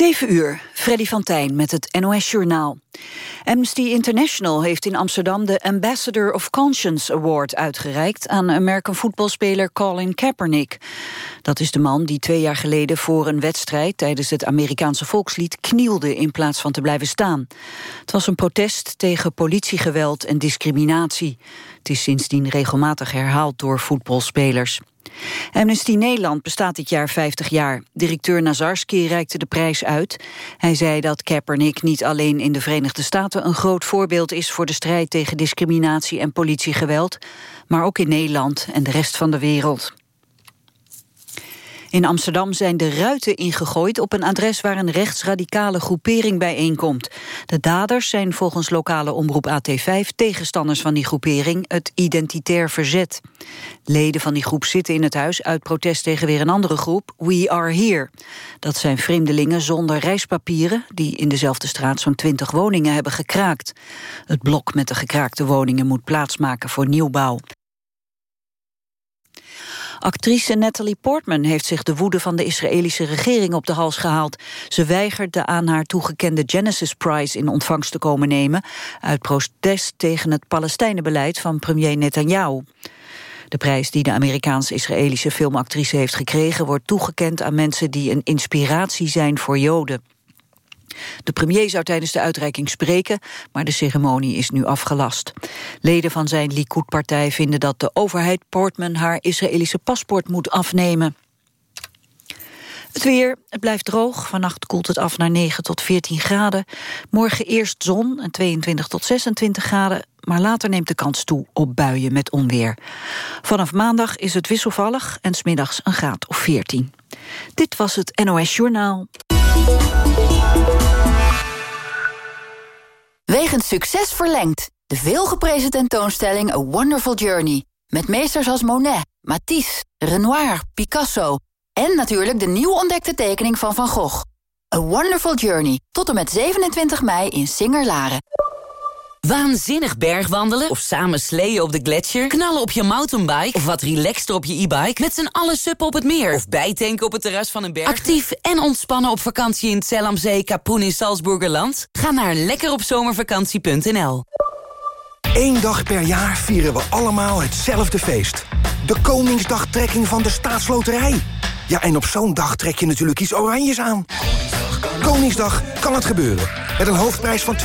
7 uur, Freddy van Tijn met het NOS-journaal. Amnesty International heeft in Amsterdam de Ambassador of Conscience Award uitgereikt... aan American voetbalspeler Colin Kaepernick. Dat is de man die twee jaar geleden voor een wedstrijd... tijdens het Amerikaanse volkslied knielde in plaats van te blijven staan. Het was een protest tegen politiegeweld en discriminatie. Het is sindsdien regelmatig herhaald door voetbalspelers. Amnesty Nederland bestaat dit jaar 50 jaar. Directeur Nazarski reikte de prijs uit. Zei dat Kaepernick niet alleen in de Verenigde Staten... een groot voorbeeld is voor de strijd tegen discriminatie en politiegeweld... maar ook in Nederland en de rest van de wereld. In Amsterdam zijn de ruiten ingegooid op een adres waar een rechtsradicale groepering bijeenkomt. De daders zijn volgens lokale omroep AT5 tegenstanders van die groepering, het Identitair Verzet. Leden van die groep zitten in het huis uit protest tegen weer een andere groep, We Are Here. Dat zijn vreemdelingen zonder reispapieren die in dezelfde straat zo'n 20 woningen hebben gekraakt. Het blok met de gekraakte woningen moet plaatsmaken voor nieuwbouw. Actrice Natalie Portman heeft zich de woede van de Israëlische regering op de hals gehaald. Ze weigert de aan haar toegekende Genesis Prize in ontvangst te komen nemen... uit protest tegen het Palestijnenbeleid van premier Netanyahu. De prijs die de Amerikaans-Israëlische filmactrice heeft gekregen... wordt toegekend aan mensen die een inspiratie zijn voor Joden. De premier zou tijdens de uitreiking spreken, maar de ceremonie is nu afgelast. Leden van zijn Likud-partij vinden dat de overheid Portman haar Israëlische paspoort moet afnemen. Het weer, het blijft droog. Vannacht koelt het af naar 9 tot 14 graden. Morgen eerst zon en 22 tot 26 graden. Maar later neemt de kans toe op buien met onweer. Vanaf maandag is het wisselvallig en smiddags een graad of 14. Dit was het NOS Journaal. Wegens succes verlengd. De veelgeprezen tentoonstelling A Wonderful Journey. Met meesters als Monet, Matisse, Renoir, Picasso... en natuurlijk de nieuw ontdekte tekening van Van Gogh. A Wonderful Journey. Tot en met 27 mei in Singer-Laren. Waanzinnig bergwandelen of samen sleeën op de gletsjer... knallen op je mountainbike of wat relaxter op je e-bike... met z'n allen suppen op het meer of bijtanken op het terras van een berg. Actief en ontspannen op vakantie in het Zellamzee, Kapoen in Salzburgerland? Ga naar lekkeropzomervakantie.nl Eén dag per jaar vieren we allemaal hetzelfde feest. De Koningsdagtrekking van de Staatsloterij. Ja, en op zo'n dag trek je natuurlijk iets oranjes aan. Koningsdag kan het gebeuren. Met een hoofdprijs van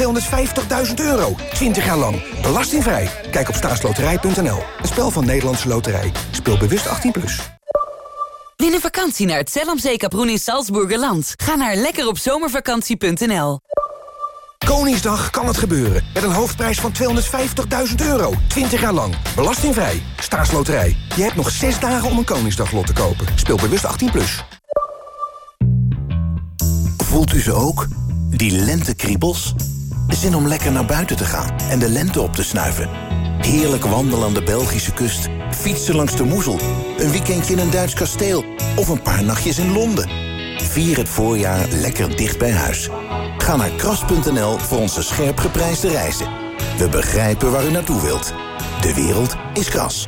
250.000 euro. 20 jaar lang. Belastingvrij. Kijk op staatsloterij.nl. Een spel van Nederlandse Loterij. Speel bewust 18+. Plus. Win een vakantie naar het Zellamzee Kaproen in Salzburgerland. Ga naar lekkeropzomervakantie.nl Koningsdag kan het gebeuren. Met een hoofdprijs van 250.000 euro. 20 jaar lang. Belastingvrij. Staatsloterij. Je hebt nog 6 dagen om een Koningsdaglot te kopen. Speel bewust 18+. Plus. Voelt u ze ook? Die lentekriebels? Zin om lekker naar buiten te gaan en de lente op te snuiven. Heerlijk wandelen aan de Belgische kust. Fietsen langs de Moezel. Een weekendje in een Duits kasteel. Of een paar nachtjes in Londen. Vier het voorjaar lekker dicht bij huis. Ga naar kras.nl voor onze scherp geprijsde reizen. We begrijpen waar u naartoe wilt. De wereld is kras.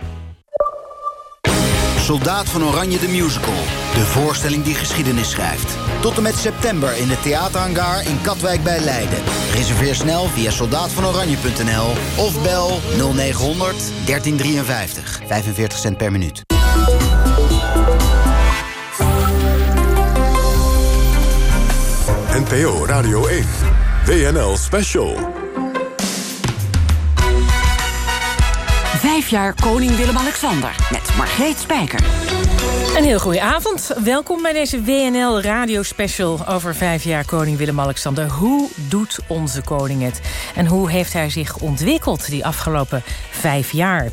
Soldaat van Oranje de Musical. De voorstelling die geschiedenis schrijft. Tot en met september in de theaterhangar in Katwijk bij Leiden. Reserveer snel via soldaatvanoranje.nl of bel 0900 1353. 45 cent per minuut. NPO Radio 1. WNL Special. Vijf jaar koning Willem-Alexander met Margreet Spijker. Een heel goede avond. Welkom bij deze WNL Radio Special over vijf jaar koning Willem-Alexander. Hoe doet onze koning het? En hoe heeft hij zich ontwikkeld die afgelopen vijf jaar?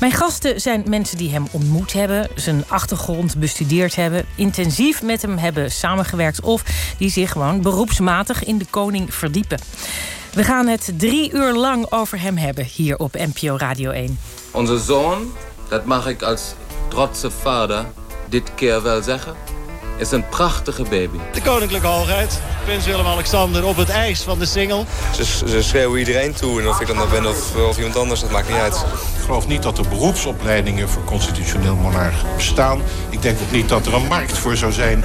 Mijn gasten zijn mensen die hem ontmoet hebben... zijn achtergrond bestudeerd hebben... intensief met hem hebben samengewerkt... of die zich gewoon beroepsmatig in de koning verdiepen. We gaan het drie uur lang over hem hebben hier op NPO Radio 1. Onze zoon, dat mag ik als trotse vader dit keer wel zeggen, is een prachtige baby. De koninklijke hoogheid, prins Willem-Alexander op het ijs van de singel. Ze, ze schreeuwen iedereen toe en of ik dan nog ben of, of iemand anders, dat maakt niet uit. Ik geloof niet dat er beroepsopleidingen voor constitutioneel monarch bestaan. Ik denk ook niet dat er een markt voor zou zijn.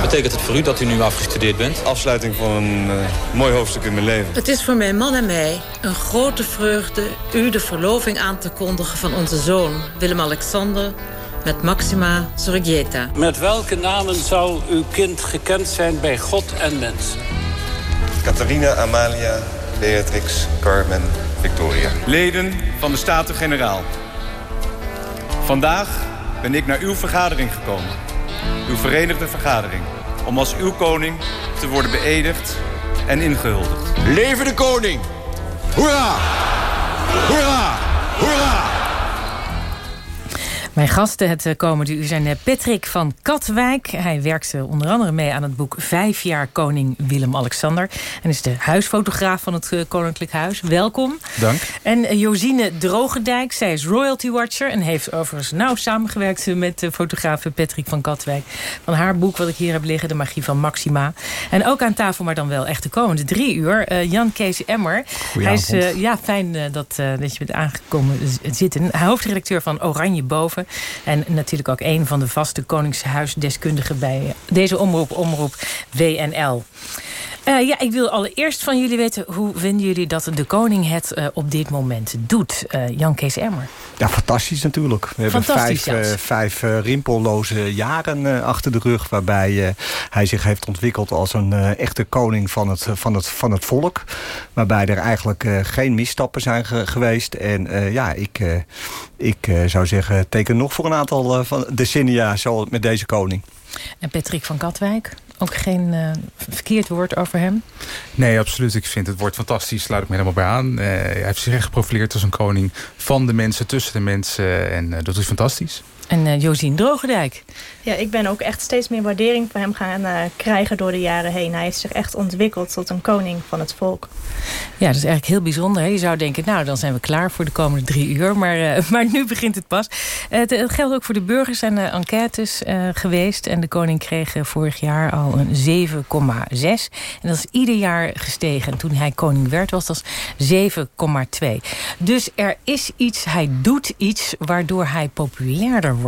Betekent het voor u dat u nu afgestudeerd bent? Afsluiting van een uh, mooi hoofdstuk in mijn leven. Het is voor mijn man en mij een grote vreugde... u de verloving aan te kondigen van onze zoon Willem-Alexander met Maxima Zorgieta. Met welke namen zou uw kind gekend zijn bij God en mensen? Catharina, Amalia, Beatrix, Carmen, Victoria. Leden van de Staten-Generaal. Vandaag ben ik naar uw vergadering gekomen. Uw verenigde vergadering. Om als uw koning te worden beëdigd en ingehuldigd. Leven de koning! Hoera! Hoera! Hoera! Mijn gasten het eh, komende uur zijn eh, Patrick van Katwijk. Hij werkte onder andere mee aan het boek Vijf jaar koning Willem-Alexander. En is de huisfotograaf van het eh, Koninklijk Huis. Welkom. Dank. En Josine Drogendijk. Zij is royalty watcher en heeft overigens nauw samengewerkt met de fotograaf Patrick van Katwijk. Van haar boek wat ik hier heb liggen, De Magie van Maxima. En ook aan tafel, maar dan wel echt de komende drie uur. Jan Kees Emmer. Hij is, ja, fijn dat, dat je bent aangekomen zitten. Hoofdredacteur van Oranje Boven. En natuurlijk ook een van de vaste Koningshuisdeskundigen bij deze omroep, omroep WNL. Uh, ja, ik wil allereerst van jullie weten... hoe vinden jullie dat de koning het uh, op dit moment doet? Uh, Jan Kees Emmer. Ja, fantastisch natuurlijk. We hebben vijf, vijf rimpelloze jaren achter de rug... waarbij hij zich heeft ontwikkeld als een echte koning van het, van, het, van het volk. Waarbij er eigenlijk geen misstappen zijn geweest. En ja, ik, ik zou zeggen, teken nog voor een aantal van decennia zo met deze koning. En Patrick van Katwijk? Ook geen uh, verkeerd woord over hem? Nee, absoluut. Ik vind het woord fantastisch. Sluit ik me helemaal bij aan. Uh, hij heeft zich echt geprofileerd als een koning van de mensen, tussen de mensen. En uh, dat is fantastisch. En uh, Josien Drogendijk. Ja, ik ben ook echt steeds meer waardering voor hem gaan uh, krijgen door de jaren heen. Hij heeft zich echt ontwikkeld tot een koning van het volk. Ja, dat is eigenlijk heel bijzonder. Hè? Je zou denken, nou, dan zijn we klaar voor de komende drie uur. Maar, uh, maar nu begint het pas. het geldt ook voor de burgers. zijn er enquêtes geweest. En de koning kreeg vorig jaar al een 7,6. En dat is ieder jaar gestegen. En toen hij koning werd, was dat 7,2. Dus er is iets, hij doet iets... waardoor hij populairder wordt.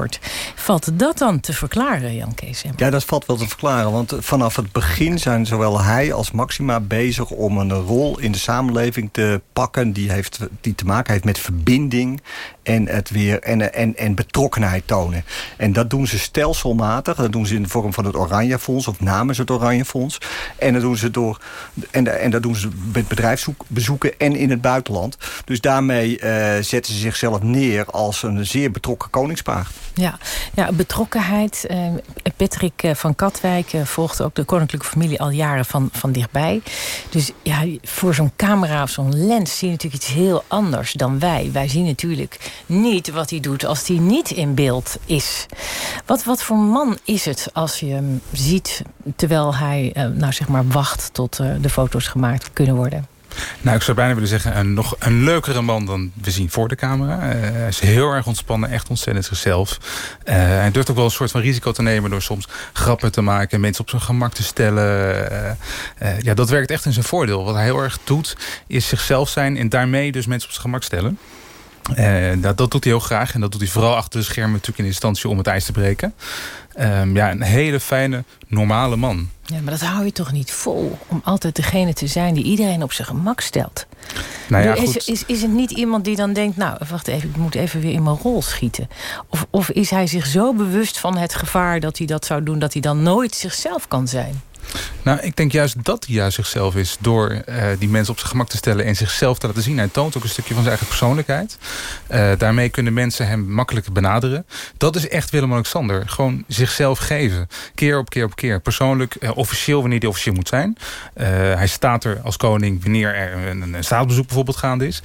Valt dat dan te verklaren, Jan Kees? Ja, dat valt wel te verklaren. Want vanaf het begin zijn zowel hij als Maxima bezig... om een rol in de samenleving te pakken... die, heeft, die te maken heeft met verbinding en, het weer, en, en, en betrokkenheid tonen. En dat doen ze stelselmatig. Dat doen ze in de vorm van het Oranje Fonds of namens het Oranje Fonds. En dat doen ze, door, en, en dat doen ze met bedrijfsbezoeken en in het buitenland. Dus daarmee uh, zetten ze zichzelf neer als een zeer betrokken koningspaar. Ja, ja betrokkenheid. Uh, Patrick eh, van Katwijk uh, volgt ook de koninklijke familie al jaren van, van dichtbij. Dus ja, voor zo'n camera of zo'n lens zie je natuurlijk iets heel anders dan wij. Wij zien natuurlijk niet wat hij doet als hij niet in beeld is. Wat, wat voor man is het als je hem ziet terwijl hij uh, nou zeg maar wacht tot de foto's gemaakt kunnen worden? Nou, ik zou bijna willen zeggen, een, nog een leukere man dan we zien voor de camera. Uh, hij is heel erg ontspannen, echt ontzettend zichzelf. Hij durft ook wel een soort van risico te nemen door soms grappen te maken, mensen op zijn gemak te stellen. Ja, dat werkt echt in zijn voordeel. Wat hij heel erg doet, is zichzelf zijn en daarmee dus mensen op zijn gemak stellen. Uh, dat, dat, doet hij heel graag. En dat doet hij vooral achter de schermen natuurlijk in instantie om het ijs te breken. Um, ja, een hele fijne, normale man. Ja, maar dat hou je toch niet vol? Om altijd degene te zijn die iedereen op zijn gemak stelt. Nou ja, is, is, is het niet iemand die dan denkt... nou, wacht even, ik moet even weer in mijn rol schieten? Of, of is hij zich zo bewust van het gevaar dat hij dat zou doen... dat hij dan nooit zichzelf kan zijn? Nou, ik denk juist dat hij juist zichzelf is... door uh, die mensen op zijn gemak te stellen en zichzelf te laten zien. Hij toont ook een stukje van zijn eigen persoonlijkheid. Uh, daarmee kunnen mensen hem makkelijk benaderen. Dat is echt Willem-Alexander. Gewoon zichzelf geven. Keer op keer op keer. Persoonlijk, uh, officieel wanneer hij officieel moet zijn. hij staat er als koning wanneer er een, een staatsbezoek bijvoorbeeld gaande is.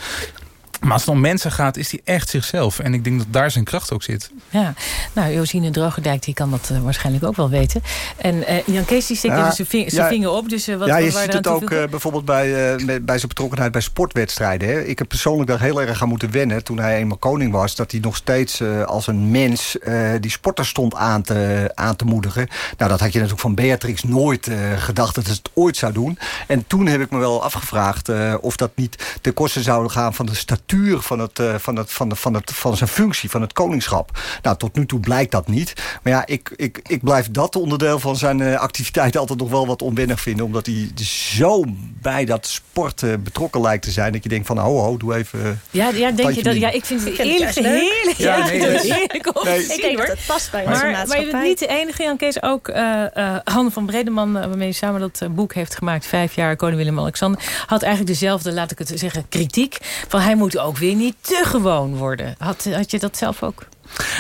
Maar als het om mensen gaat, is hij echt zichzelf. En ik denk dat daar zijn kracht ook zit. Ja, nou, Josine Drogendijk die kan dat uh, waarschijnlijk ook wel weten. En uh, Jan Kees die steekt ja, zijn ving, ja, vinger op. Dus, uh, wat, ja, je ziet het ook bijvoorbeeld bij, bij zijn betrokkenheid bij sportwedstrijden. Hè. Ik heb persoonlijk daar heel erg aan moeten wennen toen hij eenmaal koning was. Dat hij nog steeds als een mens die sporters stond aan te, aan te moedigen. Nou, dat had je natuurlijk van Beatrix nooit gedacht dat ze het ooit zou doen. En toen heb ik me wel afgevraagd of dat niet ten koste zou gaan van de statuur van, het, van, het, van, de, van, het, van zijn functie, van het koningschap. Nou, tot nu toe blijkt dat niet. Maar ja, ik, ik, ik blijf dat onderdeel van zijn uh, activiteit altijd nog wel wat onwennig vinden. Omdat hij zo bij dat sport uh, betrokken lijkt te zijn. Dat je denkt van, ho, ho, doe even... Ja, ja, denk je dat, ja ik vind het eerlijk heerlijk. Ja, nee, nee, heerlijk nee. Ik denk dat het past bij onze maar, maatschappij. Maar je bent niet de enige, Jan Kees. Ook uh, Han van Bredeman, waarmee je samen dat boek heeft gemaakt... Vijf jaar Koning Willem-Alexander... had eigenlijk dezelfde, laat ik het zeggen, kritiek. Van hij moet ook weer niet te gewoon worden. Had, had je dat zelf ook?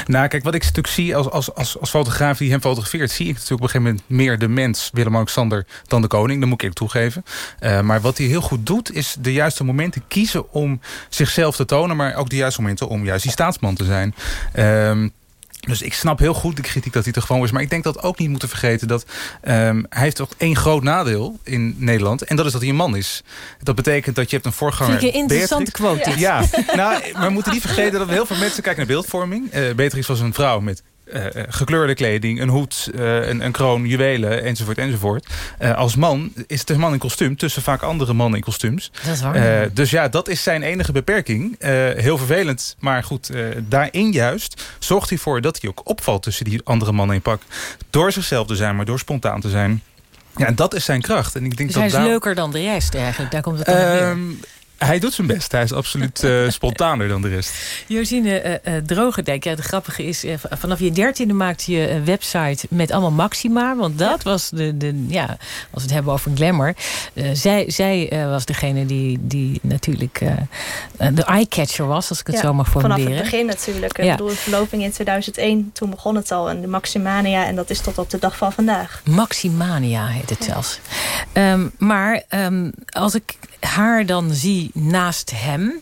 Nou, kijk, wat ik natuurlijk zie als, als, als, als fotograaf die hem fotografeert... zie ik natuurlijk op een gegeven moment meer de mens, Willem-Alexander... dan de koning, dat moet ik toegeven. Uh, maar wat hij heel goed doet, is de juiste momenten kiezen... om zichzelf te tonen, maar ook de juiste momenten... om juist die staatsman te zijn. Uh, dus ik snap heel goed de kritiek dat hij te gewoon is. Maar ik denk dat ook niet moeten vergeten dat um, hij heeft toch één groot nadeel in Nederland. En dat is dat hij een man is. Dat betekent dat je hebt een voorganger. Vind je interessante quote. Ja, ja. nou, maar we moeten niet vergeten dat heel veel mensen kijken naar beeldvorming. Uh, Beatrix was een vrouw met uh, gekleurde kleding, een hoed, uh, een, een, kroon, juwelen, enzovoort, enzovoort. Uh, als man is het een man in kostuum tussen vaak andere mannen in kostuums. Dat is waar. dus ja, dat is zijn enige beperking. heel vervelend, maar goed, daarin juist zorgt hij voor dat hij ook opvalt tussen die andere mannen in pak. Door zichzelf te zijn, maar door spontaan te zijn. Ja, en dat is zijn kracht. En ik denk dus dat hij is daar... leuker dan de rest eigenlijk. Daar komt het dan um, hij doet zijn best. Hij is absoluut uh, spontaner dan de rest. Josine uh, uh, Drogendijk, ja, het grappige is... vanaf je dertiende maakte je een website met allemaal Maxima. Want dat ja. was de, de... Ja, als we het hebben over glamour. zij zij was degene die, die natuurlijk de eyecatcher was, als ik het ja, zo mag formuleren. Vanaf het begin natuurlijk. Ja. Ik bedoel, de verloving in 2001, toen begon het al. En de Maximania, en dat is tot op de dag van vandaag. Maximania heet het zelfs. Um, maar um, als ik haar dan zie naast hem.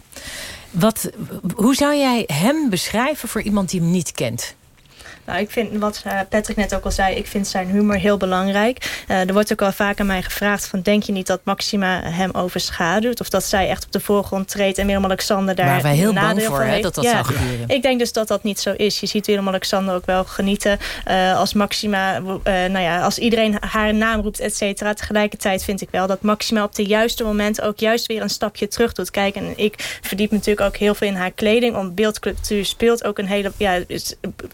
Wat, hoe zou jij hem beschrijven voor iemand die hem niet kent? Nou, ik vind wat uh, Patrick net ook al zei, ik vind zijn humor heel belangrijk. Uh, er wordt ook al vaak aan mij gevraagd van denk je niet dat Maxima hem overschaduwt? Of dat zij echt op de voorgrond treedt en Willem-Alexander daar Waar wij heel bang voor. Hè, dat dat ja, zou gebeuren. Ik denk dus dat dat niet zo is. Je ziet Willem-Alexander ook wel genieten uh, als Maxima, nou ja, als iedereen haar naam roept, et cetera. Tegelijkertijd vind ik wel dat Maxima op de juiste moment ook juist weer een stapje terug doet. Kijk, en ik verdiep natuurlijk ook heel veel in haar kleding. Om beeldcultuur speelt ook een hele, ja,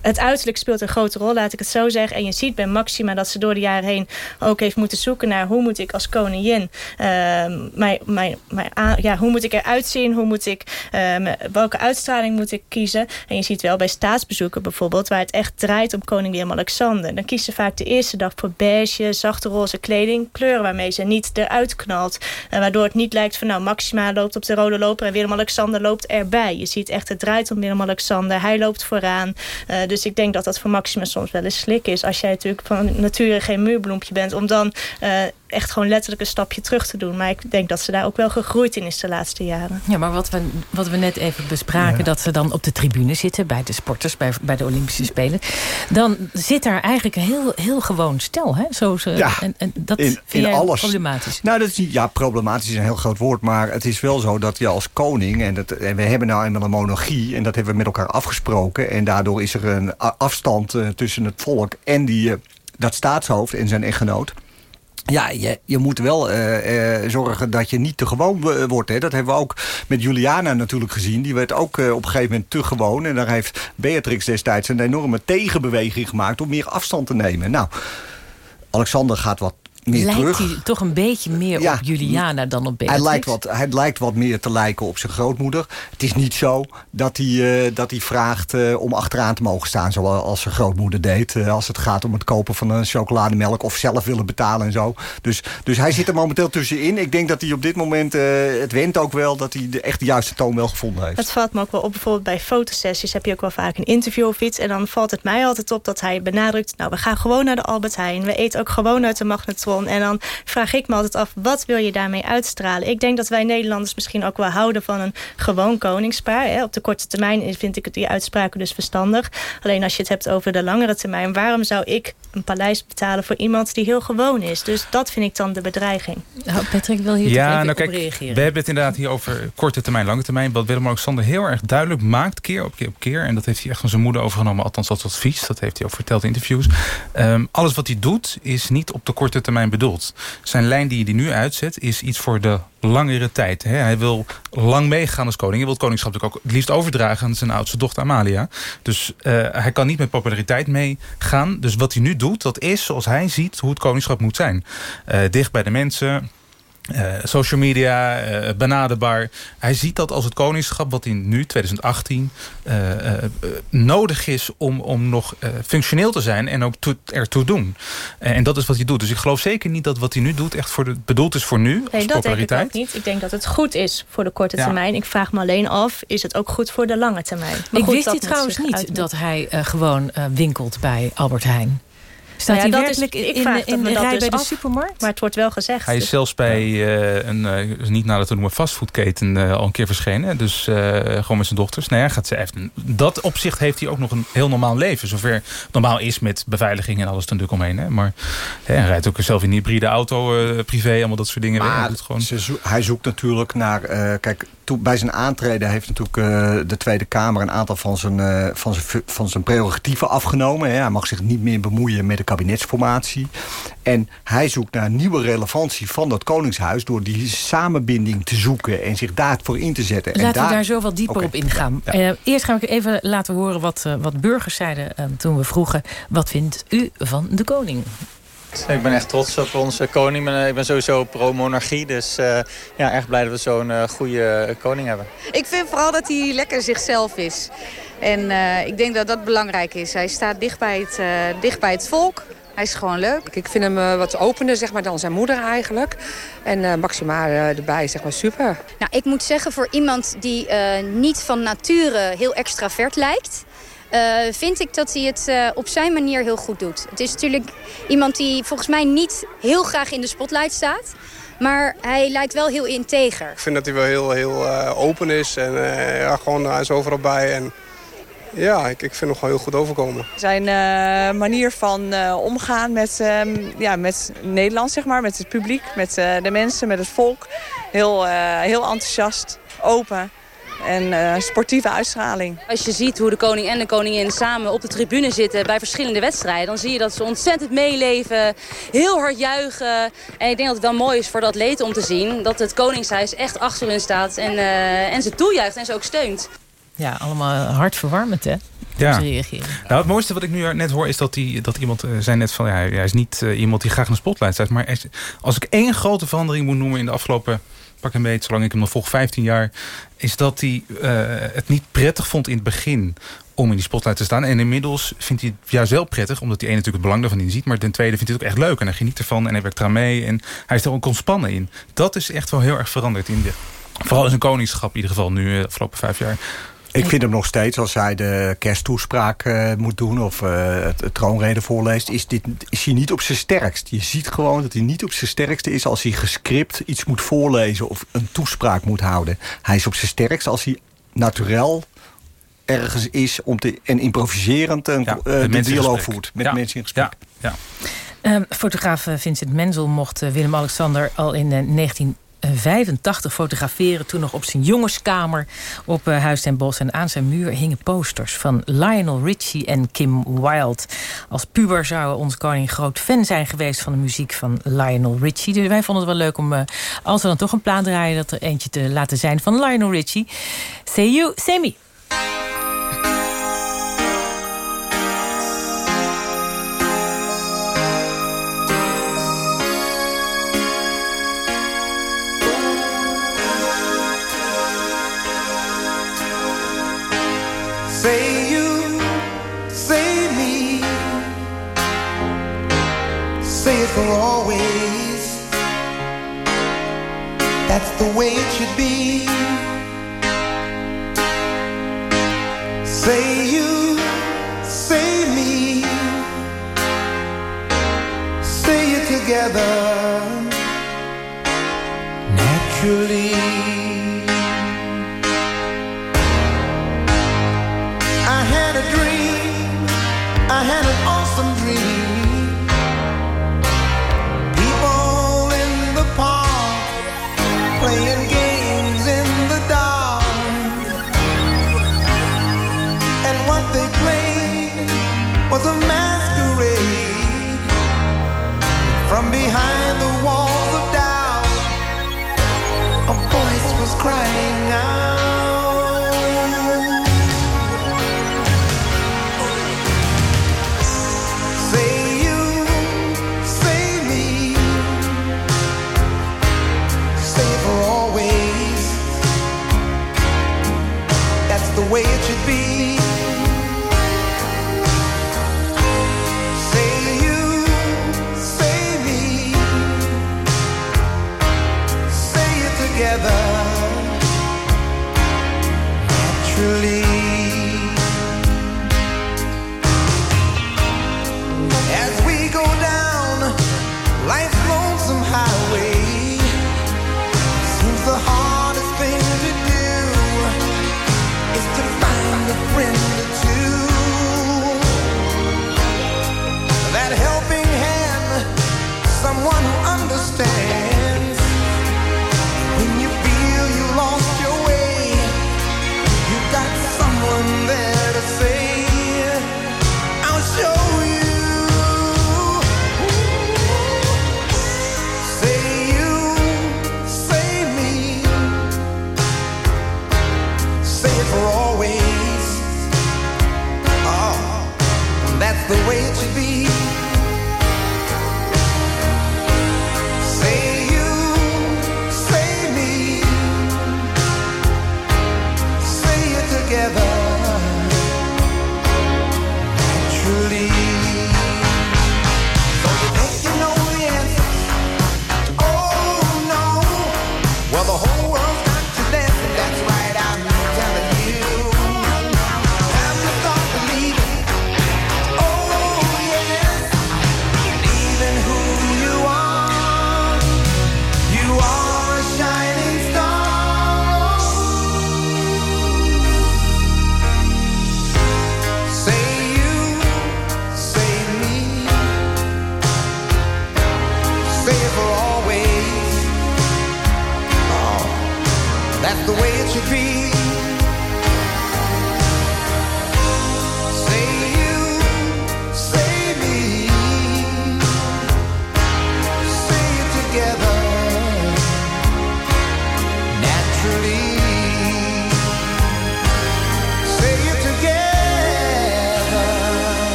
het uiterlijk speelt een grote rol, laat ik het zo zeggen. En je ziet bij Maxima dat ze door de jaren heen ook heeft moeten zoeken naar hoe moet ik als koningin, uh, mijn, mijn, mijn, ja, hoe moet ik eruit zien, hoe moet ik, uh, welke uitstraling moet ik kiezen. En je ziet wel bij staatsbezoeken bijvoorbeeld, waar het echt draait om koning Willem-Alexander. Dan kiest ze vaak de eerste dag voor beige, zachte roze kleding, kleuren waarmee ze niet eruit knalt. Uh, waardoor het niet lijkt van nou, Maxima loopt op de rode loper en Willem-Alexander loopt erbij. Je ziet echt, het draait om Willem-Alexander. Hij loopt vooraan. dus ik denk dat dat voor Maxima soms wel eens slik is. Als jij natuurlijk van nature geen muurbloempje bent. Om dan uh, echt gewoon letterlijk een stapje terug te doen. Maar ik denk dat ze daar ook wel gegroeid in is de laatste jaren. Ja, maar wat we, wat we net even bespraken... Ja. dat ze dan op de tribune zitten bij de sporters... bij, bij de Olympische Spelen... dan zit daar eigenlijk een heel, heel gewoon stel. Hè? Zo, ze, ja, en, en dat in, vind in alles. problematisch. Nou, dat is niet, ja, problematisch is een heel groot woord. Maar het is wel zo dat je als koning... en, dat, en we hebben nou eenmaal een monarchie... en dat hebben we met elkaar afgesproken... en daardoor is er een afstand uh, tussen het volk en die, uh, dat staatshoofd en zijn echtgenoot. Ja, je, je moet wel uh, uh, zorgen dat je niet te gewoon wordt. Hè. Dat hebben we ook met Juliana natuurlijk gezien. Die werd ook op een gegeven moment te gewoon. En daar heeft Beatrix destijds een enorme tegenbeweging gemaakt... om meer afstand te nemen. Nou, Alexander gaat wat meer lijkt terug. hij toch een beetje meer Ja, op Juliana dan op Beatrix? Hij lijkt, wat, hij lijkt wat meer te lijken op zijn grootmoeder. Het is niet zo dat hij, uh, dat hij vraagt uh, om achteraan te mogen staan... zoals zijn grootmoeder deed. Uh, als het gaat om het kopen van een chocolademelk... of zelf willen betalen en zo. Dus, dus hij zit er momenteel tussenin. Ik denk dat hij op dit moment, het went ook wel... dat hij de, echt de juiste toon wel gevonden heeft. Het valt me ook wel op. Bijvoorbeeld bij fotosessies heb je ook wel vaak een interview of iets. En dan valt het mij altijd op dat hij benadrukt... nou, we gaan gewoon naar de Albert Heijn. We eten ook gewoon uit de magnetron. En dan vraag ik me altijd af, wat wil je daarmee uitstralen? Ik denk dat wij Nederlanders misschien ook wel houden van een gewoon koningspaar. Hè. Op de korte termijn vind ik die uitspraken dus verstandig. Alleen als je het hebt over de langere termijn... waarom zou ik een paleis betalen voor iemand die heel gewoon is? Dus dat vind ik dan de bedreiging. Nou, Patrick wil hier ja, even nou, kijk, reageren. We hebben het inderdaad hier over korte termijn, lange termijn. Wat Willem-Alexander heel erg duidelijk maakt, keer op keer op keer... en dat heeft hij echt van zijn moeder overgenomen, althans als advies. Dat heeft hij ook verteld in interviews. Um, alles wat hij doet, is niet op de korte termijn bedoeld. Zijn lijn die hij nu uitzet, is iets voor de langere tijd. Hij wil lang meegaan als koning. Hij wil het koningschap ook het liefst overdragen aan zijn oudste dochter Amalia. Dus uh, hij kan niet met populariteit meegaan. Dus wat hij nu doet, dat is zoals hij ziet hoe het koningschap moet zijn. Uh, dicht bij de mensen uh, social media, uh, benaderbaar. Hij ziet dat als het koningschap wat in nu, 2018, uh, nodig is om, om nog functioneel te zijn en ook to, ertoe doen. en dat is wat hij doet. Dus ik geloof zeker niet dat wat hij nu doet echt voor de, bedoeld is voor nu. Nee, dat denk ik ook niet. Ik denk dat het goed is voor de korte termijn. Ik vraag me alleen af, is het ook goed voor de lange termijn? Maar ik wist dit trouwens niet dat hij gewoon winkelt bij Albert Heijn. Staat nou ja, hij werkelijk is, in, in, in de rij dus bij de supermarkt? Maar het wordt wel gezegd. Hij is zelfs bij uh, een, uh, niet nadat te noemen, fastfoodketen uh, al een keer verschenen. Dus gewoon met zijn dochters. Nou ja, gaat ze even, dat opzicht heeft hij ook nog een heel normaal leven. Zover normaal is met beveiliging en alles natuurlijk omheen. Hè. Maar hij rijdt ook zelf in een hybride auto, privé, allemaal dat soort dingen. Maar gewoon... Zo hij zoekt natuurlijk naar... kijk, bij zijn aantreden heeft natuurlijk de Tweede Kamer... een aantal van zijn, van zijn, van zijn prerogatieven afgenomen. Hè. Hij mag zich niet meer bemoeien met de kabinetsformatie. En hij zoekt naar nieuwe relevantie van dat koningshuis... door die samenbinding te zoeken en zich daarvoor in te zetten. Laten en we daar zo wat dieper op ingaan. Uh, eerst gaan we even laten horen wat, uh, wat burgers zeiden uh, toen we vroegen... wat vindt u van de koning? Ik ben echt trots op onze koning. Ik ben sowieso pro-monarchie. Dus uh, ja, erg blij dat we zo'n uh, goede koning hebben. Ik vind vooral dat hij lekker zichzelf is. En uh, ik denk dat dat belangrijk is. Hij staat dicht bij het, dicht bij het volk. Hij is gewoon leuk. Ik vind hem wat opener zeg maar, dan zijn moeder eigenlijk. En Maxima erbij zeg maar super. Nou, ik moet zeggen voor iemand die niet van nature heel extravert lijkt... Uh, vind ik dat hij het uh, op zijn manier heel goed doet. Het is natuurlijk iemand die volgens mij niet heel graag in de spotlight staat. Maar hij lijkt wel heel integer. Ik vind dat hij wel heel, heel uh, open is. En ja, gewoon, hij is overal bij. En ja, ik, ik vind hem gewoon heel goed overkomen. Zijn manier van omgaan met, ehm, ja, met Nederland, zeg maar. Met het publiek, met de mensen, met het volk. Heel, heel enthousiast, open en uh, sportieve uitstraling. Als je ziet hoe de koning en de koningin samen op de tribune zitten bij verschillende wedstrijden... dan zie je dat ze ontzettend meeleven, heel hard juichen. En ik denk dat het wel mooi is voor de atleten om te zien... dat het koningshuis echt achter hun staat en, uh, en ze toejuicht en ze ook steunt. Ja, allemaal hartverwarmend, hè? Ja. Nou, het mooiste wat ik nu net hoor is dat, die, dat iemand uh, zei net van... Ja, hij is niet uh, iemand die graag een spotlight staat. Maar is, als ik één grote verandering moet noemen in de afgelopen pak een beetje, zolang ik hem nog volg, 15 jaar... is dat hij uh, het niet prettig vond in het begin om in die spotlight te staan. En inmiddels vindt hij het juist wel prettig, omdat hij één natuurlijk het belang daarvan ziet. Maar ten tweede vindt hij het ook echt leuk en hij geniet ervan en hij werkt eraan mee. En hij is er ook ontspannen in. Dat is echt wel heel erg veranderd in de... Vooral in zijn koningschap in ieder geval nu, de eh, afgelopen vijf jaar. Ik vind hem nog steeds, als hij de kersttoespraak uh, moet doen... of uh, het, het troonrede voorleest, is, dit, is hij niet op zijn sterkst. Je ziet gewoon dat hij niet op zijn sterkste is... als hij gescript iets moet voorlezen of een toespraak moet houden. Hij is op zijn sterkst als hij naturel ergens is... Om te, en improviserend een, ja, uh, de dialoog voert. Met ja. mensen in gesprek. Ja. ja. Uh, fotograaf Vincent Menzel mocht Willem-Alexander al in 19 85 fotograferen. Toen nog op zijn jongenskamer op uh, Huis ten Bos. En aan zijn muur hingen posters van Lionel Richie en Kim Wilde. Als puber zou ons koning groot fan zijn geweest... van de muziek van Lionel Richie. Dus wij vonden het wel leuk om, uh, als we dan toch een plaat draaien... dat er eentje te laten zijn van Lionel Richie. See you, see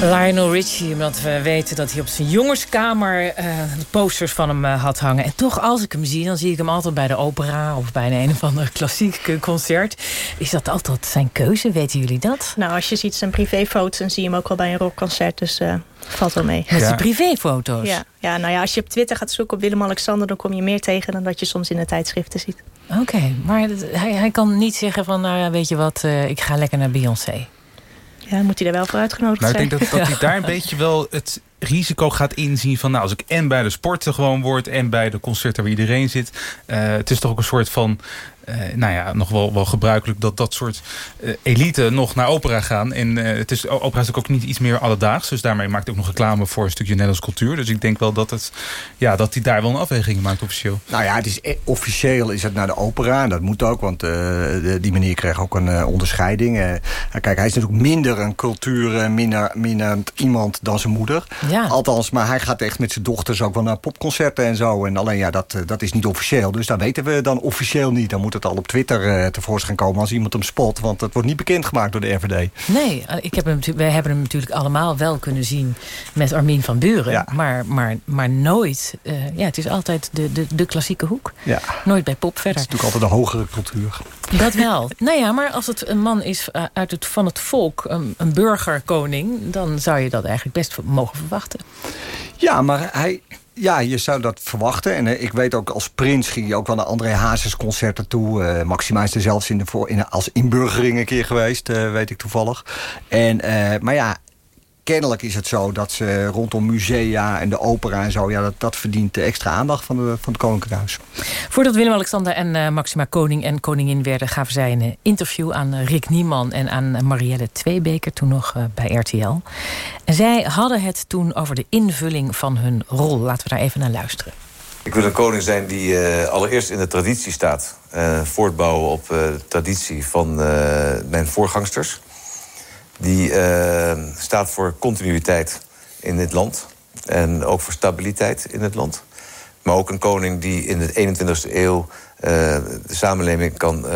Lionel Richie, omdat we weten dat hij op zijn jongenskamer eh, de posters van hem eh, had hangen. En toch, als ik hem zie, dan zie ik hem altijd bij de opera of bij een, een of ander klassiek eh, concert. Is dat altijd zijn keuze? Weten jullie dat? Nou, als je ziet zijn privéfoto's, dan zie je hem ook wel bij een rockconcert. Dus eh, valt wel mee. Met zijn privéfoto's? Ja. ja, nou ja, als je op Twitter gaat zoeken op Willem-Alexander... dan kom je meer tegen dan dat je soms in de tijdschriften ziet. Oké, maar hij, hij kan niet zeggen van, nou ja, weet je wat, eh, ik ga lekker naar Beyoncé. Ja, moet hij daar wel voor uitgenodigd Nou, ik zijn. denk dat, dat hij daar een beetje wel het risico gaat inzien van... nou, als ik en bij de sporten gewoon word... en bij de concerten waar iedereen zit... eh, het is toch ook een soort van... eh, nou ja, nog wel, wel gebruikelijk dat dat soort eh, elite nog naar opera gaan. En eh, het is, opera is ook niet iets meer alledaags. Dus daarmee maakt hij ook nog reclame voor een stukje Nederlands cultuur. Dus ik denk wel dat, het, ja, dat hij daar wel een afweging in maakt officieel. Nou ja, het is, officieel is het naar de opera. En dat moet ook, want eh, de- die meneer kreeg ook een eh, onderscheiding. Eh, kijk, hij is natuurlijk minder een cultuur, minder, minder iemand dan zijn moeder. Ja. Althans, maar hij gaat echt met zijn dochters ook wel naar popconcerten en zo. En alleen ja, dat, dat is niet officieel. Dus dat weten we dan officieel niet. Dan moet het al op Twitter eh, tevoorschijn komen als iemand hem spot. Want het wordt niet bekendgemaakt door de RVD. Nee, eh, ik heb hem, wij hebben hem natuurlijk allemaal wel kunnen zien met Armin van Buren. Maar, maar, maar nooit, eh, ja, het is altijd de, de, de klassieke hoek. Ja. Nooit bij pop verder. Het is natuurlijk altijd een hogere cultuur. Dat wel. nou ja, maar als het een man is uit het, van het volk, een, een burgerkoning... dan zou je dat eigenlijk best mogen verwachten. Ja, maar hij... Ja, je zou dat verwachten. En eh, ik weet ook, als prins ging je ook wel naar André Hazes concerten toe. Eh, Maxima is er zelfs in de voor, in, als inburgering een keer geweest, eh, weet ik toevallig. En, maar ja, kennelijk is het zo dat ze rondom musea en de opera en zo... Ja, dat, dat verdient de extra aandacht van, de, van het Koninklijk Huis. Voordat Willem-Alexander en uh, Maxima koning en koningin werden... gaven zij een uh, interview aan uh, Rick Nieman en aan Marielle Tweebeker... toen nog bij RTL. En zij hadden het toen over de invulling van hun rol. Laten we daar even naar luisteren. Ik wil een koning zijn die uh, allereerst in de traditie staat. Uh, voortbouwen op uh, de traditie van mijn voorgangsters. Die staat voor continuïteit in dit land. En ook voor stabiliteit in het land. Maar ook een koning die in de 21ste eeuw de samenleving kan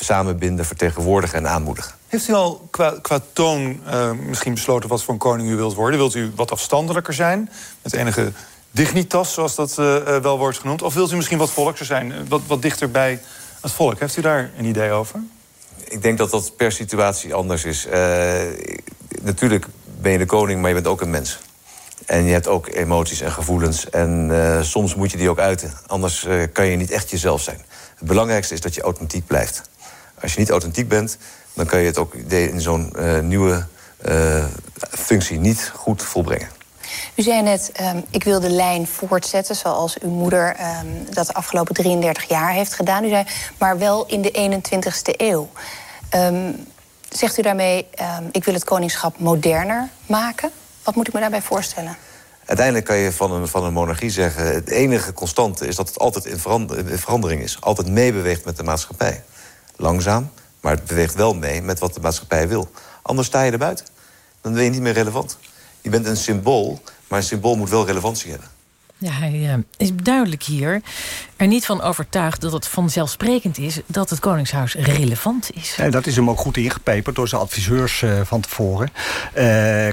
samenbinden, vertegenwoordigen en aanmoedigen. Heeft u al qua, toon misschien besloten wat voor een koning u wilt worden? Wilt u wat afstandelijker zijn? Met enige dignitas, zoals dat wel wordt genoemd? Of wilt u misschien wat volkser zijn, wat, wat dichter bij het volk? Heeft u daar een idee over? Ik denk dat dat per situatie anders is. Uh, natuurlijk ben je de koning, maar je bent ook een mens. En je hebt ook emoties en gevoelens. En uh, soms moet je die ook uiten. Anders kan je niet echt jezelf zijn. Het belangrijkste is dat je authentiek blijft. Als je niet authentiek bent, dan kan je het ook in zo'n nieuwe functie niet goed volbrengen. U zei net, um, ik wil de lijn voortzetten zoals uw moeder um, dat de afgelopen 33 jaar heeft gedaan. U zei, maar wel in de 21ste eeuw. Um, zegt u daarmee, ik wil het koningschap moderner maken? Wat moet ik me daarbij voorstellen? Uiteindelijk kan je van een, van een monarchie zeggen... het enige constante is dat het altijd in, in verandering is. Altijd meebeweegt met de maatschappij. Langzaam, maar het beweegt wel mee met wat de maatschappij wil. Anders sta je er buiten. Dan ben je niet meer relevant. Je bent een symbool, maar een symbool moet wel relevantie hebben. Ja, hij uh, is duidelijk hier er niet van overtuigd dat het vanzelfsprekend is... dat het Koningshuis relevant is. Ja, dat is hem ook goed ingepeperd door zijn adviseurs uh, van tevoren. Uh,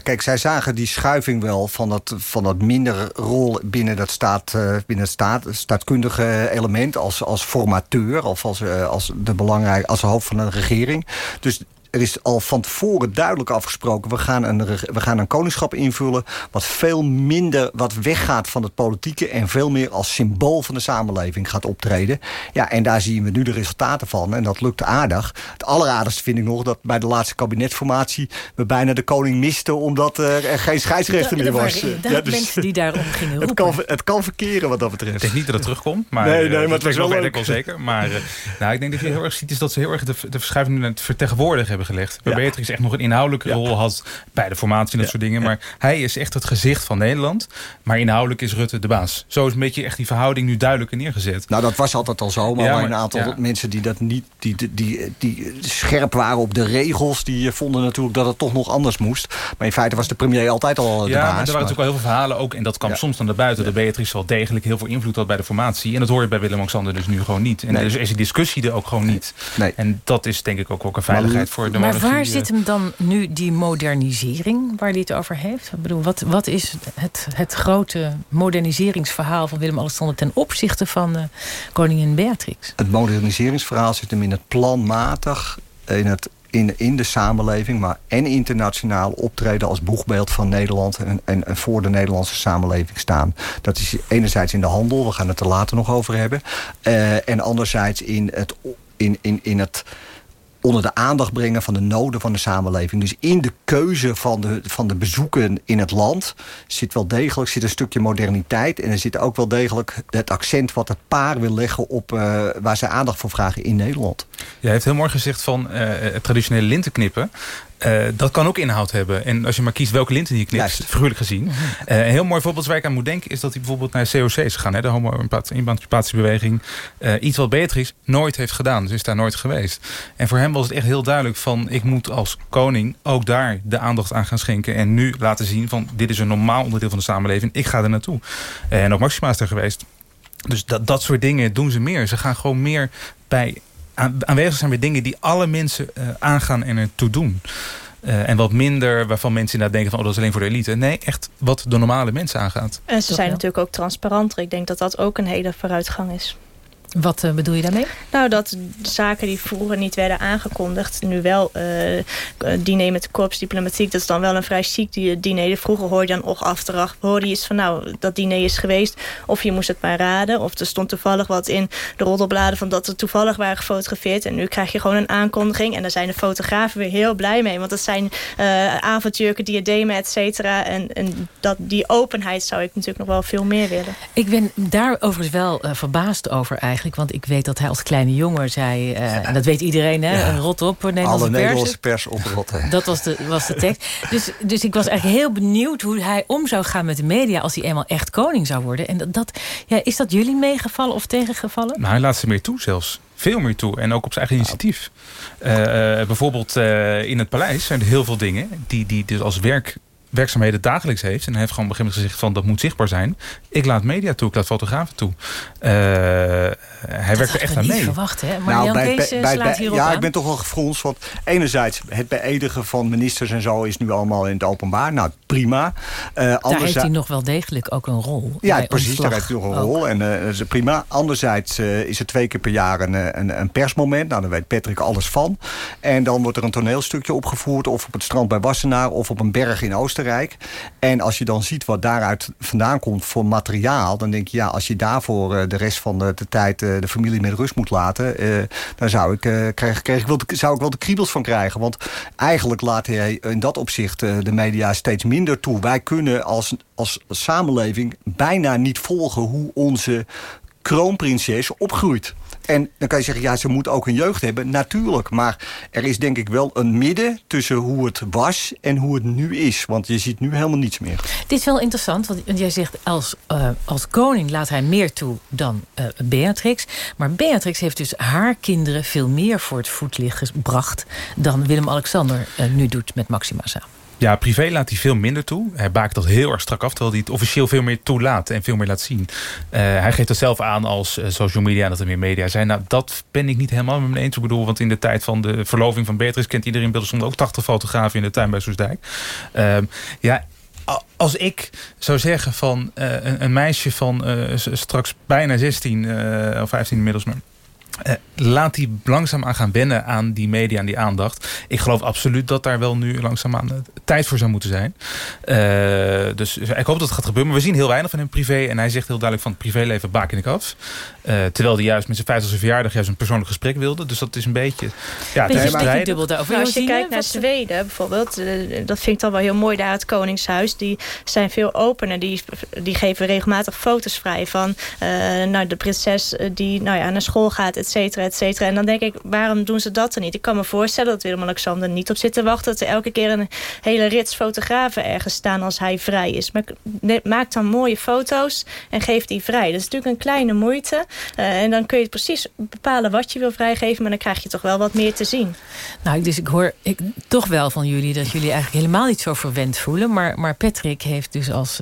kijk, zij zagen die schuiving wel van dat, van dat minder rol binnen dat staat, binnen het staat, staatkundige element... als, als formateur of als, als, de belangrijke, als hoofd van een regering. Dus er is al van tevoren duidelijk afgesproken... we gaan, een, we gaan een koningschap invullen... wat veel minder wat weggaat van het politieke... en veel meer als symbool van de samenleving gaat optreden. Ja, en daar zien we nu de resultaten van. En dat lukt aardig. Het alleraardigste vind ik nog dat bij de laatste kabinetsformatie... we bijna de koning misten omdat er geen scheidsrechter meer was. Er ja, dus, mensen die daarom gingen roepen. Het kan, het kan verkeren wat dat betreft. Ik denk niet dat het terugkomt. Maar, nee, nee, maar het was wel zeker. Maar uh, nou, ik denk dat je heel erg ziet... is dat ze heel erg de, de verschuiving naar het vertegenwoordigen hebben gelegd. Waar ja. Beatrix echt nog een inhoudelijke ja. rol had bij de formatie en dat soort dingen. Maar hij is echt het gezicht van Nederland. Maar inhoudelijk is Rutte de baas. Zo is een beetje echt die verhouding nu duidelijker neergezet. Nou, dat was altijd al zo. Maar, maar een aantal mensen die dat niet, die, die, die, die, scherp waren op de regels, die vonden natuurlijk dat het toch nog anders moest. Maar in feite was de premier altijd al de ja, baas. Ja, er waren natuurlijk wel heel veel verhalen ook. En dat kwam soms dan naar buiten. Dat Beatrix wel degelijk heel veel invloed had bij de formatie. En dat hoor je bij Willem-Alexander dus nu gewoon niet. En nee. dus is die discussie er ook gewoon niet. Nee. En dat is denk ik ook, ook een veiligheid maar, voor Maar waar zit hem dan nu die modernisering waar hij het over heeft? Ik bedoel, wat, wat is het, het grote moderniseringsverhaal van Willem-Alexander... ten opzichte van uh, koningin Beatrix? Het moderniseringsverhaal zit hem in het planmatig... in het in, in de samenleving, maar en internationaal optreden als boegbeeld van Nederland en, en, en, voor de Nederlandse samenleving staan. Dat is enerzijds in de handel, we gaan het er later nog over hebben, uh, en anderzijds in het, in, in, in het onder de aandacht brengen van de noden van de samenleving. Dus in de keuze van de, van de bezoeken in het land zit wel degelijk zit een stukje moderniteit. En er zit ook wel degelijk het accent wat het paar wil leggen op uh, waar zij aandacht voor vragen in Nederland. Jij heeft heel mooi gezegd van uh, het traditionele lintenknippen. Uh, dat kan ook inhoud hebben. En als je maar kiest welke linten je knipt, figuurlijk gezien. Uh, een heel mooi voorbeeld waar ik aan moet denken... is dat hij bijvoorbeeld naar COC's gaan. Hè, de homo-emancipatiebeweging. Uh, iets wat Beatrix nooit heeft gedaan. Dus is daar nooit geweest. En voor hem was het echt heel duidelijk van... ik moet als koning ook daar de aandacht aan gaan schenken. En nu laten zien van dit is een normaal onderdeel van de samenleving. Ik ga er naartoe. en ook Maxima is er geweest. Dus dat, dat soort dingen doen ze meer. Ze gaan gewoon meer bij aanwezig zijn bij dingen die alle mensen uh, aangaan en ertoe doen. Uh, en wat minder waarvan mensen inderdaad denken van oh, dat is alleen voor de elite. Nee, echt wat de normale mensen aangaat. En ze zijn natuurlijk ook transparanter. Ik denk dat dat ook een hele vooruitgang is. Wat eh, bedoel je daarmee? Nou, dat zaken die vroeger niet werden aangekondigd... nu wel uh, diner met de korpsdiplomatiek... dat is dan wel een vrij chic diner. Vroeger hoorde je dan ook achteraf... hoorde je eens van nou, dat diner is geweest... of je moest het maar raden. Of er stond toevallig wat in de roddelbladen... van dat er toevallig waren gefotografeerd. En nu krijg je gewoon een aankondiging... en daar zijn de fotografen weer heel blij mee. Want dat zijn uh, avondjurken, diademen, et cetera. En, en dat, die openheid zou ik natuurlijk nog wel veel meer willen. Ik ben daar overigens wel verbaasd over eigenlijk want ik weet dat hij als kleine jongen zei... Uh, en dat weet iedereen, hè? Ja. Rot op, Nederlandse Alle pers. Nederlandse pers oprotten. Dat was de, was de tekst. Dus, dus ik was eigenlijk heel benieuwd hoe hij om zou gaan met de media... als hij eenmaal echt koning zou worden. En dat, dat ja, is dat jullie meegevallen of tegengevallen? Nou, hij laat ze meer toe zelfs. Veel meer toe. En ook op zijn eigen initiatief. Uh, uh, bijvoorbeeld in het paleis zijn er heel veel dingen... die, die dus als werk werkzaamheden dagelijks heeft. En hij heeft gewoon op een gezegd van dat moet zichtbaar zijn. Ik laat media toe, ik laat fotografen toe. Uh, hij werkt er echt aan mee. verwacht, hè? Maar nou, bij, Kees bij, slaat hierop Ja, aan. ik ben toch wel gefronst. Want enerzijds, het beëdigen van ministers en zo is nu allemaal in het openbaar. Nou, prima. Uh, daar heeft hij nog wel degelijk ook een rol. Ja, precies, daar heeft hij nog een rol. En uh, dat is prima. Anderzijds uh, is er twee keer per jaar een, een, een, persmoment. Nou, daar weet Patrick alles van. En dan wordt er een toneelstukje opgevoerd. Of op het strand bij Wassenaar. Of op een berg in Oostenrijk. En als je dan ziet wat daaruit vandaan komt voor materiaal... dan denk je, ja, als je daarvoor de rest van de, de tijd de familie met rust moet laten... dan zou ik, krijg, krijg wel zou ik wel de kriebels van krijgen. Want eigenlijk laat hij in dat opzicht de media steeds minder toe. Wij kunnen als, als samenleving bijna niet volgen hoe onze kroonprinses opgroeit. En dan kan je zeggen, ja, ze moet ook een jeugd hebben. Natuurlijk, maar er is denk ik wel een midden tussen hoe het was en hoe het nu is. Want je ziet nu helemaal niets meer. Dit is wel interessant, want jij zegt als, uh, als koning laat hij meer toe dan uh, Beatrix. Maar Beatrix heeft dus haar kinderen veel meer voor het voetlicht gebracht... dan Willem-Alexander uh, nu doet met Maxima samen. Ja, privé laat hij veel minder toe. Hij baakt dat heel erg strak af, terwijl hij het officieel veel meer toelaat en veel meer laat zien. Uh, hij geeft dat zelf aan als uh, social media dat er meer media zijn. Nou, dat ben ik niet helemaal met me eens. Ik bedoel, want in de tijd van de verloving van Beatrice kent iedereen beelden stonden ook 80 fotografen in de tuin bij Soesdijk. Uh, ja, als ik zou zeggen van uh, een, meisje van straks bijna 16 of 15 inmiddels, Uh, laat die langzaam aan gaan wennen aan die media en die aandacht. Ik geloof absoluut dat daar wel nu langzaamaan uh, tijd voor zou moeten zijn. Uh, dus ik hoop dat het gaat gebeuren. Maar we zien heel weinig van hem privé. En hij zegt heel duidelijk van het privéleven baken ik af. terwijl hij juist met zijn 50ste verjaardag juist een persoonlijk gesprek wilde. Dus dat is een beetje... Ja, beetje, beetje dubbel daarover. Nou, als je kijkt naar Zweden bijvoorbeeld. dat vind ik dan wel heel mooi daar het Koningshuis. Die zijn veel opener. Die, die geven regelmatig foto's vrij van nou, de prinses die nou ja, naar school gaat et cetera, et cetera. En dan denk ik, waarom doen ze dat dan niet? Ik kan me voorstellen dat Willem-Alexander niet op zit te wachten... dat er elke keer een hele rits fotografen ergens staan als hij vrij is. Maar maak dan mooie foto's en geef die vrij. Dat is natuurlijk een kleine moeite. Uh, en dan kun je precies bepalen wat je wil vrijgeven... maar dan krijg je toch wel wat meer te zien. Nou, dus ik hoor ik, toch wel van jullie... dat jullie eigenlijk helemaal niet zo verwend voelen. Maar, maar Patrick heeft dus als...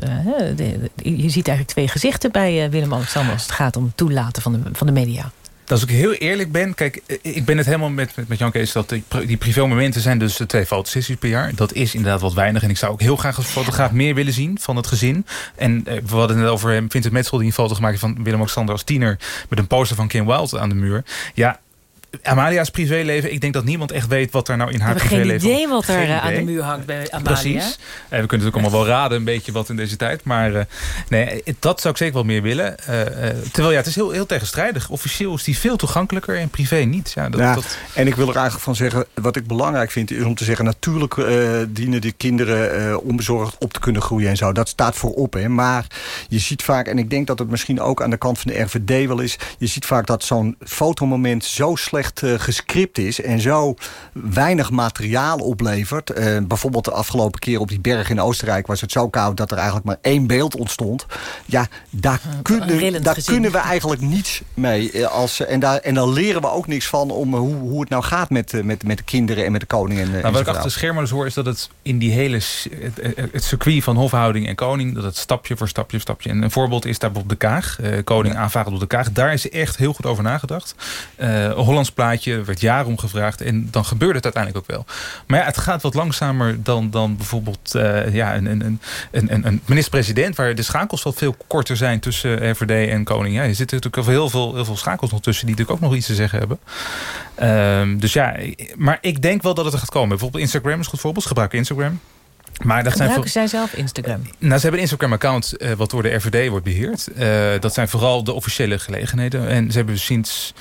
De, je ziet eigenlijk twee gezichten bij uh, Willem-Alexander... als het gaat om het toelaten van de, van de media. Als ik heel eerlijk ben, kijk, ik ben het helemaal met, met, met Jan Kees... dat die, die privé-momenten zijn dus twee fotosessies per jaar. Dat is inderdaad wat weinig. En ik zou ook heel graag als fotograaf meer willen zien van het gezin. En we hadden het over Vincent Metsel... die een foto gemaakt van Willem-Alexander als tiener... met een poster van Kim Wilde aan de muur. Ja, Amalia's privéleven, ik denk dat niemand echt weet wat er nou in haar we privéleven... geen idee wat er uh, aan de muur hangt bij Amalia. Precies. Uh, we kunnen natuurlijk allemaal wel raden een beetje wat in deze tijd. Maar uh, nee, dat zou ik zeker wel meer willen. terwijl ja, het is heel, heel tegenstrijdig. Officieel is die veel toegankelijker en privé niet. Ja, dat, ja, dat... En ik wil er eigenlijk van zeggen, wat ik belangrijk vind... is om te zeggen, natuurlijk dienen die kinderen onbezorgd op te kunnen groeien en zo. Dat staat voorop. Hè. Maar je ziet vaak, en ik denk dat het misschien ook aan de kant van de RVD wel is... je ziet vaak dat zo'n fotomoment zo slecht uh, gescript is en zo weinig materiaal oplevert. Uh, bijvoorbeeld de afgelopen keer op die berg in Oostenrijk was het zo koud dat er eigenlijk maar één beeld ontstond. Ja, daar, Uh, kunnen, daar kunnen we eigenlijk niets mee. Als, en, daar, en dan leren we ook niks van om hoe, hoe het nou gaat met, met, met de kinderen en met de koning. En, nou, wat ik achter de schermen dus hoor is dat het in die hele het, het circuit van hofhouding en koning, dat het stapje voor stapje stapje. En een voorbeeld is daar op de Kaag, koning aanvragen op de Kaag. Daar is echt heel goed over nagedacht. Hollands dansplaatje. Er werd jaren om gevraagd. En dan gebeurde het uiteindelijk ook wel. Maar ja, het gaat wat langzamer dan, dan bijvoorbeeld eh, ja, een, een, een, een, een minister-president... waar de schakels wat veel korter zijn tussen RVD en koning. Ja, er zitten natuurlijk heel veel, heel veel schakels nog tussen... die natuurlijk ook nog iets te zeggen hebben. Ehm, dus ja, maar ik denk wel dat het er gaat komen. Bijvoorbeeld Instagram is goed voorbeeld. Ze gebruiken Instagram. Maar dat zijn Gebruiken zij zelf Instagram? nou, ze hebben een Instagram-account eh, wat door de RVD wordt beheerd. Eh, dat zijn vooral de officiële gelegenheden. En ze hebben sinds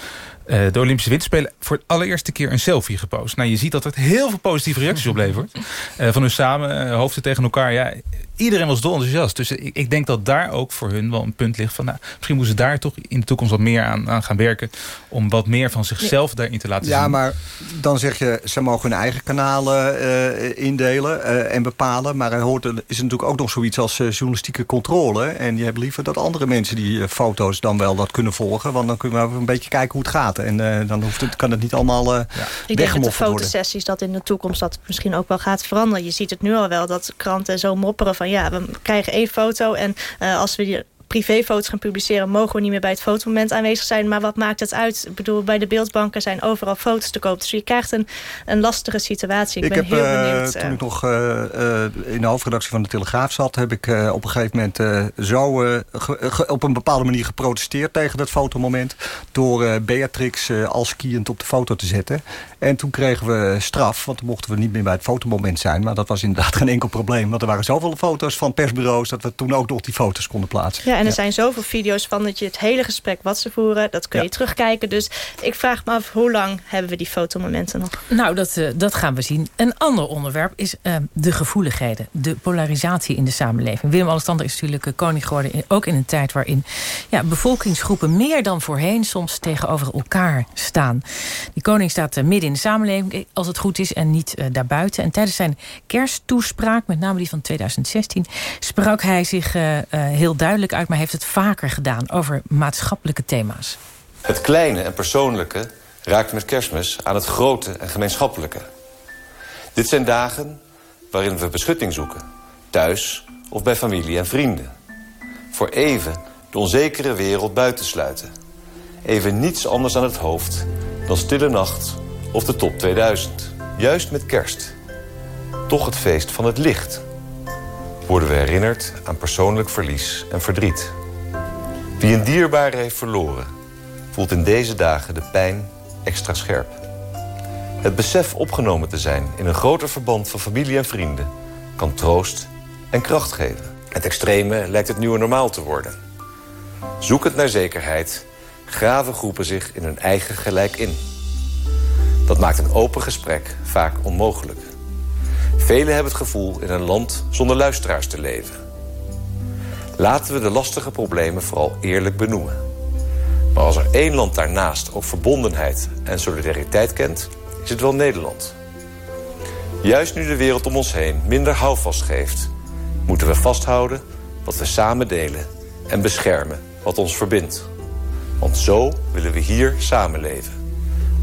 eh, de Olympische Winterspelen voor de allereerste keer een selfie gepost. Nou, je ziet dat het heel veel positieve reacties oplevert. Eh, van hun samen, uh, hoofden tegen elkaar. Ja, iedereen was dol enthousiast. Dus ik, ik, denk dat daar ook voor hun wel een punt ligt van... Nou, misschien moeten ze daar toch in de toekomst wat meer aan, aan gaan werken... om wat meer van zichzelf ja. daarin te laten zien. Ja, maar dan zeg je, ze mogen hun eigen kanalen uh, indelen uh, en bepalen. Maar er hoort, er is natuurlijk ook nog zoiets als uh, journalistieke controle. En je hebt liever dat andere mensen die foto's dan wel dat kunnen volgen. Want dan kunnen we een beetje kijken hoe het gaat. En dan hoeft het, kan het niet allemaal ja. Ik denk dat de fotosessies dat in de toekomst dat misschien ook wel gaat veranderen. Je ziet het nu al wel dat kranten zo mopperen van ja, we krijgen één foto en uh, als we die privéfoto's gaan publiceren... mogen we niet meer bij het fotomoment aanwezig zijn. Maar wat maakt het uit? Ik bedoel, bij de beeldbanken zijn overal foto's te koop. Dus je krijgt een, een lastige situatie. Ik, ik ben heb, heel benieuwd. Uh, toen ik nog uh, uh, in de hoofdredactie van de Telegraaf zat... heb ik op een gegeven moment zo op een bepaalde manier geprotesteerd... tegen dat fotomoment. Door Beatrix al skiënd op de foto te zetten. En toen kregen we straf, want dan mochten we niet meer bij het fotomoment zijn. Maar dat was inderdaad geen enkel probleem. Want er waren zoveel foto's van persbureaus... dat we toen ook nog die foto's konden plaatsen. Ja, en er zijn zoveel video's van dat je het hele gesprek wat ze voeren... dat kun je terugkijken. Dus ik vraag me af, hoe lang hebben we die fotomomenten nog? Nou, dat, uh, dat gaan we zien. Een ander onderwerp is uh, de gevoeligheden. De polarisatie in de samenleving. Willem-Alexander is natuurlijk uh, koning geworden... In, ook in een tijd waarin ja, bevolkingsgroepen meer dan voorheen... soms tegenover elkaar staan. Die koning staat midden in de samenleving, als het goed is, en niet daarbuiten. En tijdens zijn kersttoespraak, met name die van 2016... sprak hij zich heel duidelijk uit, maar heeft het vaker gedaan... over maatschappelijke thema's. Het kleine en persoonlijke raakt met kerstmis aan het grote en gemeenschappelijke. Dit zijn dagen waarin we beschutting zoeken. Thuis of bij familie en vrienden. Voor even de onzekere wereld buitensluiten. Even niets anders aan het hoofd dan stille nacht of de top 2000. Juist met kerst. Toch het feest van het licht. Worden we herinnerd aan persoonlijk verlies en verdriet. Wie een dierbare heeft verloren... voelt in deze dagen de pijn extra scherp. Het besef opgenomen te zijn in een groter verband van familie en vrienden... kan troost en kracht geven. Het extreme lijkt het nieuwe normaal te worden. Zoekend naar zekerheid graven groepen zich in hun eigen gelijk in... Dat maakt een open gesprek vaak onmogelijk. Velen hebben het gevoel in een land zonder luisteraars te leven. Laten we de lastige problemen vooral eerlijk benoemen. Maar als er één land daarnaast ook verbondenheid en solidariteit kent... is het wel Nederland. Juist nu de wereld om ons heen minder houvast geeft... moeten we vasthouden wat we samen delen... en beschermen wat ons verbindt. Want zo willen we hier samenleven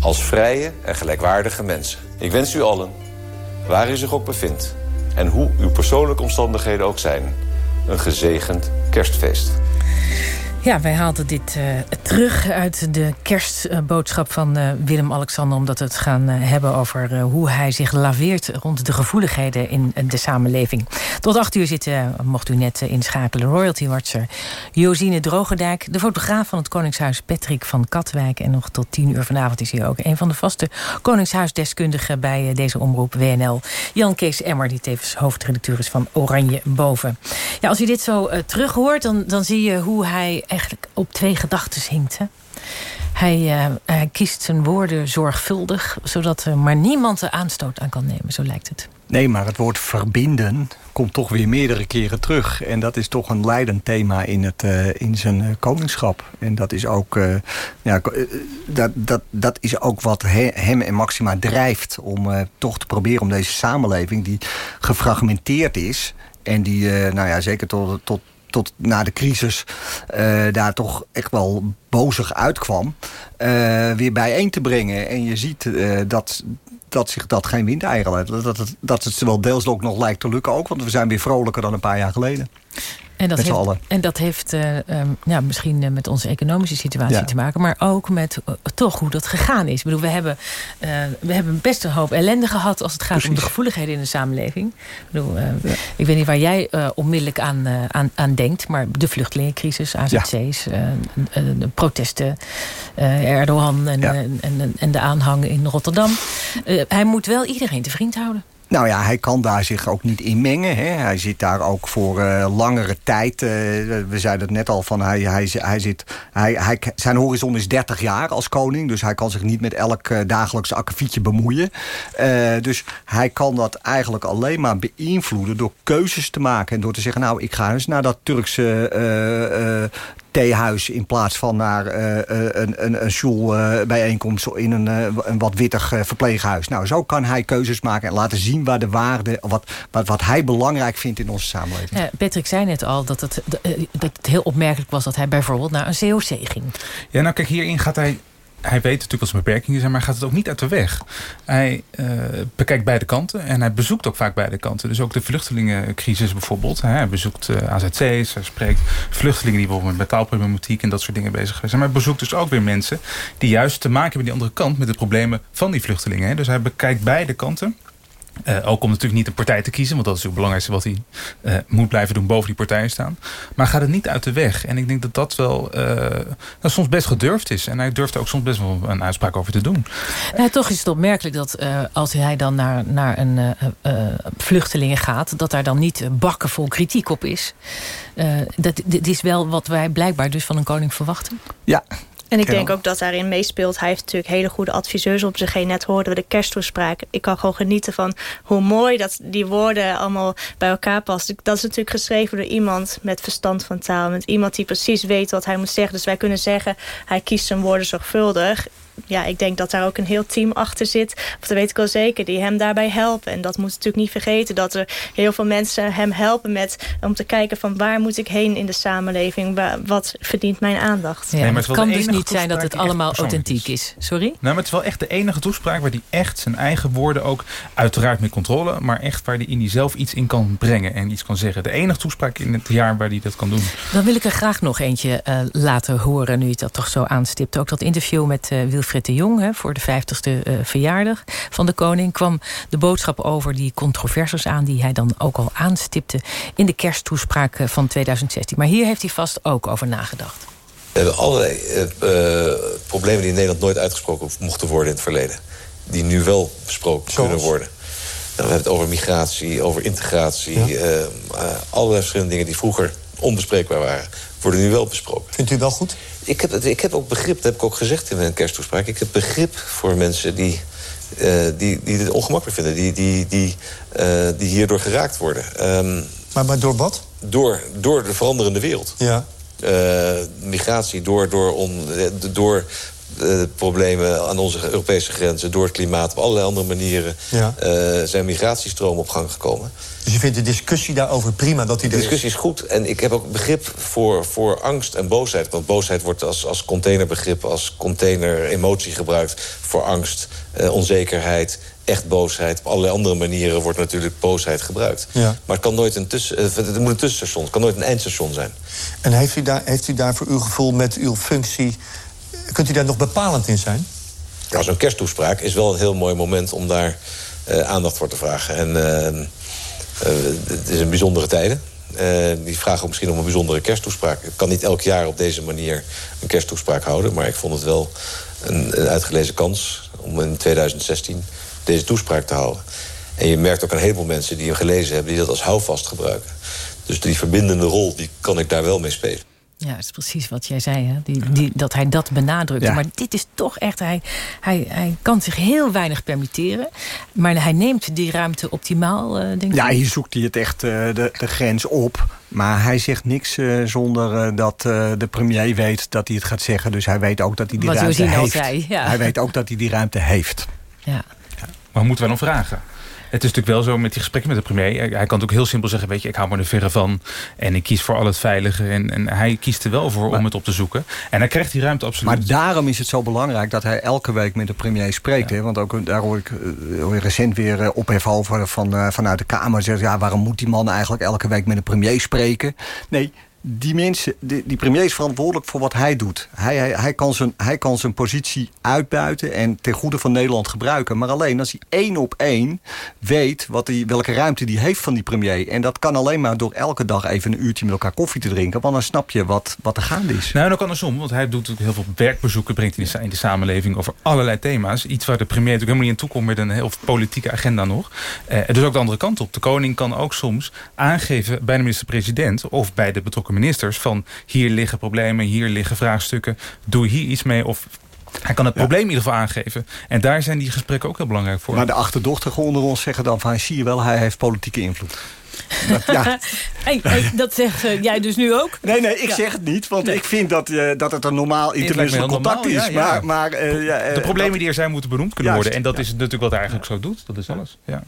als vrije en gelijkwaardige mensen. Ik wens u allen, waar u zich ook bevindt... en hoe uw persoonlijke omstandigheden ook zijn... een gezegend kerstfeest. Ja, wij haalden dit uh, terug uit de kerstboodschap van uh, Willem-Alexander... omdat we het gaan uh, hebben over hoe hij zich laveert... rond de gevoeligheden in de samenleving. Tot acht uur zitten, mocht u net inschakelen... royalty-watcher Josine Drogendijk... de fotograaf van het Koningshuis Patrick van Katwijk... en nog tot tien uur vanavond is hij ook... een van de vaste Koningshuisdeskundigen bij deze omroep WNL. Jan Kees Emmer, die tevens hoofdredacteur is van Oranje Boven. Ja, als u dit zo terug hoort, dan, dan zie je hoe hij eigenlijk op twee gedachten hinkt. Hè? Hij, uh, hij, kiest zijn woorden zorgvuldig... zodat er maar niemand er aanstoot aan kan nemen, zo lijkt het. Nee, maar het woord verbinden komt toch weer meerdere keren terug. En dat is toch een leidend thema in, het, uh, in zijn uh, koningschap. En dat is ook, ja, dat, dat, dat is ook wat he, hem en Maxima drijft... om toch te proberen om deze samenleving die gefragmenteerd is... en die, nou ja, zeker tot, tot tot na de crisis uh, daar toch echt wel bozig uitkwam... Uh, weer bijeen te brengen. En je ziet uh, dat, dat zich dat geen windeieren laat. Dat, dat, dat het wel deels ook nog lijkt te lukken ook. Want we zijn weer vrolijker dan een paar jaar geleden. En dat, heeft, en dat heeft ja, misschien eh, met onze economische situatie Ja. te maken... maar ook met eh, toch hoe dat gegaan is. Ik bedoel, we hebben, eh, we hebben best een hoop ellende gehad... als het gaat om de gevoeligheden in de samenleving. Ik, bedoel, ik weet niet waar jij onmiddellijk aan, aan, aan denkt... maar de vluchtelingencrisis, AZC's, de protesten... Erdogan en, en, en, de aanhang in Rotterdam. Hij moet wel iedereen te vriend houden. Nou ja, hij kan daar zich ook niet in mengen. Hè. Hij zit daar ook voor eh, langere tijd. eh, we zeiden het net al, van hij, hij, hij zit, hij, hij, zijn horizon is 30 jaar als koning. Dus hij kan zich niet met elk eh, dagelijks akkefietje bemoeien. Dus hij kan dat eigenlijk alleen maar beïnvloeden... door keuzes te maken en door te zeggen... nou, ik ga eens naar dat Turkse theehuis... in plaats van naar eh, eh, een, een, een bijeenkomst in een, eh, een wat wittig eh, verpleeghuis. Nou, zo kan hij keuzes maken en laten zien waar de waarde... wat, wat, wat hij belangrijk vindt in onze samenleving. Eh, Patrick zei net al dat het, eh, dat het heel opmerkelijk was... dat hij bijvoorbeeld naar een COC ging. Ja, nou kijk, hierin gaat hij... Hij weet natuurlijk wat zijn beperkingen zijn, maar gaat het ook niet uit de weg. Hij eh, bekijkt beide kanten en hij bezoekt ook vaak beide kanten. Dus ook de vluchtelingencrisis bijvoorbeeld. Hij bezoekt eh, AZC's, hij spreekt vluchtelingen die bijvoorbeeld met taalproblematiek en dat soort dingen bezig zijn. Maar hij bezoekt dus ook weer mensen die juist te maken hebben die andere kant met de problemen van die vluchtelingen. hè. Dus hij bekijkt beide kanten. Eh, ook om natuurlijk niet een partij te kiezen, want dat is het belangrijkste wat hij eh, moet blijven doen boven die partijen staan. Maar gaat het niet uit de weg. En ik denk dat dat wel eh, dat soms best gedurfd is. En hij durft er ook soms best wel een uitspraak over te doen. Nou, toch is het opmerkelijk dat eh, als hij dan naar, naar een eh, eh, vluchtelingen gaat... dat daar dan niet bakken vol kritiek op is. Eh, dat, dit is wel wat wij blijkbaar dus van een koning verwachten. Ja. En ik denk ook dat daarin meespeelt. Hij heeft natuurlijk hele goede adviseurs op zich heen. Net hoorden we de kersttoespraak. Ik kan gewoon genieten van hoe mooi dat die woorden allemaal bij elkaar passen. Dat is natuurlijk geschreven door iemand met verstand van taal. Met iemand die precies weet wat hij moet zeggen. Dus wij kunnen zeggen, hij kiest zijn woorden zorgvuldig. Ja, ik denk dat daar ook een heel team achter zit. Of dat weet ik wel zeker, die hem daarbij helpen. En dat moet natuurlijk niet vergeten. Dat er heel veel mensen hem helpen met om te kijken van waar moet ik heen in de samenleving. Waar, wat verdient mijn aandacht. Ja, maar het kan dus niet zijn dat het allemaal authentiek is. Sorry? Nou, maar het is wel echt de enige toespraak waar hij echt zijn eigen woorden ook... uiteraard met controle, maar echt waar hij in die zelf iets in kan brengen en iets kan zeggen. De enige toespraak in het jaar waar hij dat kan doen. Dan wil ik er graag nog eentje eh, laten horen, nu je dat toch zo aanstipt. Ook dat interview met eh, Wilfried de Jong hè, voor de 50ste eh, verjaardag van de koning... kwam de boodschap over die controversies aan... die hij dan ook al aanstipte in de kersttoespraak eh, van 2016. Maar hier heeft hij vast ook over nagedacht. We hebben allerlei eh, eh, problemen die in Nederland nooit uitgesproken mochten worden in het verleden. Die nu wel besproken kunnen worden. Nou, we hebben het over migratie, over integratie. eh, eh, allerlei verschillende dingen die vroeger onbespreekbaar waren, worden nu wel besproken. Vindt u wel goed? Ik heb, het, ik heb ook begrip, dat heb ik ook gezegd in mijn kersttoespraak. Ik heb begrip voor mensen die, eh, die, die dit ongemakkelijk vinden. Die, die, die, eh, die hierdoor geraakt worden. Ehm, Maar, maar door wat? door, door de veranderende wereld. Ja. Eh, migratie, door, door, on, door eh, problemen aan onze Europese grenzen... door het klimaat, op allerlei andere manieren... Ja. eh, zijn migratiestromen op gang gekomen. Dus je vindt de discussie daarover prima dat die De is? discussie is goed en ik heb ook begrip voor, voor angst en boosheid. Want boosheid wordt als, als containerbegrip, als container-emotie gebruikt... voor angst, eh, onzekerheid, echt boosheid. Op allerlei andere manieren wordt natuurlijk boosheid gebruikt. Ja. Maar het, kan nooit een tussen, het moet een tussenstation, het kan nooit een eindstation zijn. En heeft u, daar, heeft u daar voor uw gevoel met uw functie... kunt u daar nog bepalend in zijn? Nou, zo'n kersttoespraak is wel een heel mooi moment om daar eh, aandacht voor te vragen. En eh, eh, het is een bijzondere tijden. Die vragen misschien om een bijzondere kersttoespraak. Ik kan niet elk jaar op deze manier een kersttoespraak houden... maar ik vond het wel een, een uitgelezen kans om in 2016 deze toespraak te houden. En je merkt ook een heleboel mensen die hem gelezen hebben... die dat als houvast gebruiken. Dus die verbindende rol, die kan ik daar wel mee spelen. Ja, dat is precies wat jij zei, hè? Die, die, dat hij dat benadrukte. Ja. Maar dit is toch echt, hij, hij, hij kan zich heel weinig permitteren. Maar hij neemt die ruimte optimaal, eh, denk ik. Ja, hier zoekt hij het echt eh, de, de grens op. Maar hij zegt niks eh, zonder eh, dat eh, de premier weet dat hij het gaat zeggen. Dus hij weet ook dat hij die Wat ruimte heeft. zei, ja. Hij weet ook dat hij die ruimte heeft. Ja. Maar moeten wij dan vragen? Het is natuurlijk wel zo met die gesprekken met de premier. Hij kan natuurlijk heel simpel zeggen, weet je, ik hou me er verre van. En ik kies voor al het veilige. En, en hij kiest er wel voor om het op te zoeken. En hij krijgt die ruimte absoluut. Maar daarom is het zo belangrijk dat hij elke week met de premier spreekt. Hè? Want ook daar hoor ik eh, hoor recent weer uh, ophef over van, uh, vanuit de Kamer. Zegt, ja, waarom moet die man eigenlijk elke week met de premier spreken? Nee, die mensen, die, premier is verantwoordelijk voor wat hij doet. Hij, hij, hij, kan zijn, hij kan zijn positie uitbuiten en ten goede van Nederland gebruiken. Maar alleen als hij één op één weet wat die, welke ruimte die heeft van die premier. En dat kan alleen maar door elke dag even een uurtje met elkaar koffie te drinken. Want dan snap je wat, wat er gaande is. Nou, en ook andersom. Want hij doet heel veel werkbezoeken, brengt de, in de samenleving over allerlei thema's. Iets waar de premier natuurlijk helemaal niet in toekomt met een heel politieke agenda nog. Eh, dus ook de andere kant op. De koning kan ook soms aangeven bij de minister-president of bij de betrokken ministers van hier liggen problemen, hier liggen vraagstukken, doe hier iets mee of hij kan het probleem in ieder geval aangeven. En daar zijn die gesprekken ook heel belangrijk voor. Maar de achterdochtigen onder ons zeggen dan van... zie je wel, hij heeft politieke invloed. Dat, ja. hey, hey, dat zegt uh, jij dus nu ook? Nee, nee, ik ja. zeg het niet. Want nee. ik vind dat, uh, dat het een normaal internationaal contact normaal, is. Ja, maar, maar, uh, de problemen die er zijn moeten benoemd kunnen juist, worden. En dat is natuurlijk wat hij eigenlijk zo doet. Dat is alles. Ja.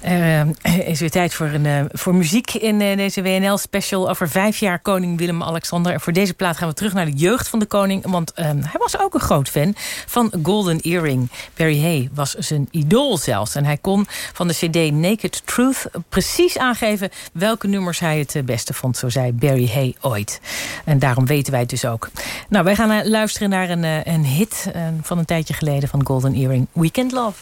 Er uh, is weer tijd voor, een, uh, voor muziek in uh, deze WNL-special... over vijf jaar koning Willem-Alexander. En voor deze plaat gaan we terug naar de jeugd van de koning... want hij was ook een groot fan van Golden Earring. Barry Hay was zijn idool zelfs. En hij kon van de cd Naked Truth precies aangeven... welke nummers hij het beste vond, zo zei Barry Hay ooit. En daarom weten wij het dus ook. Nou, wij gaan luisteren naar een, een hit van een tijdje geleden... van Golden Earring, Weekend Love.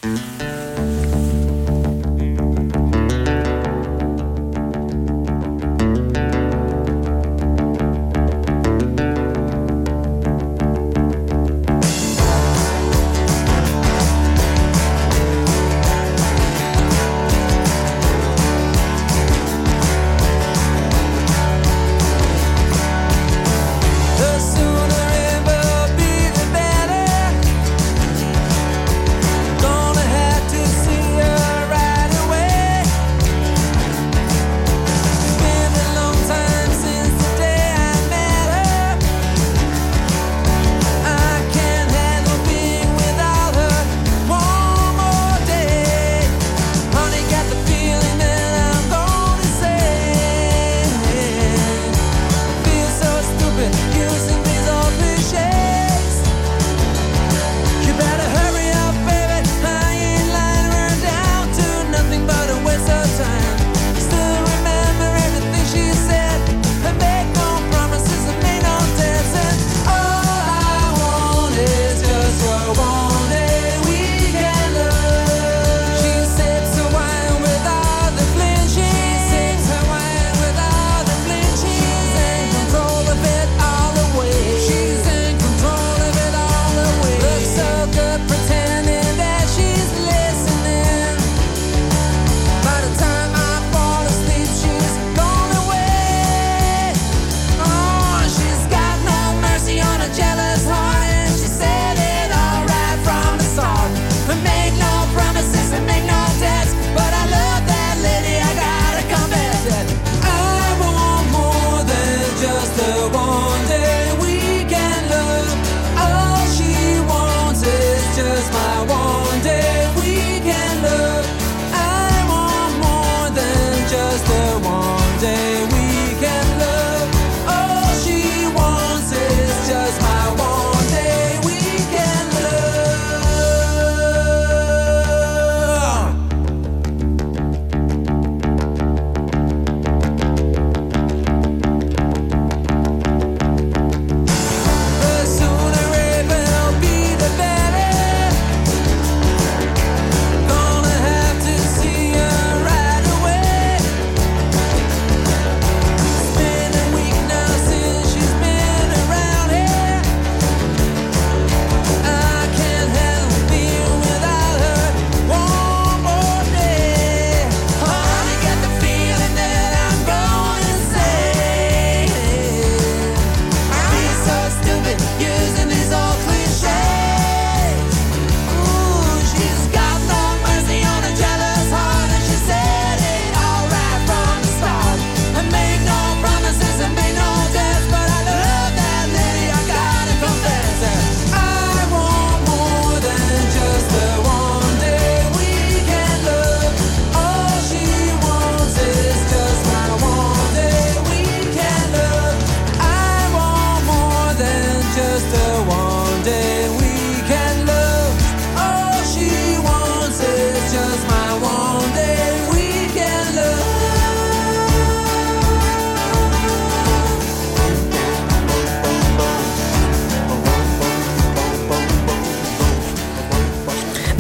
my one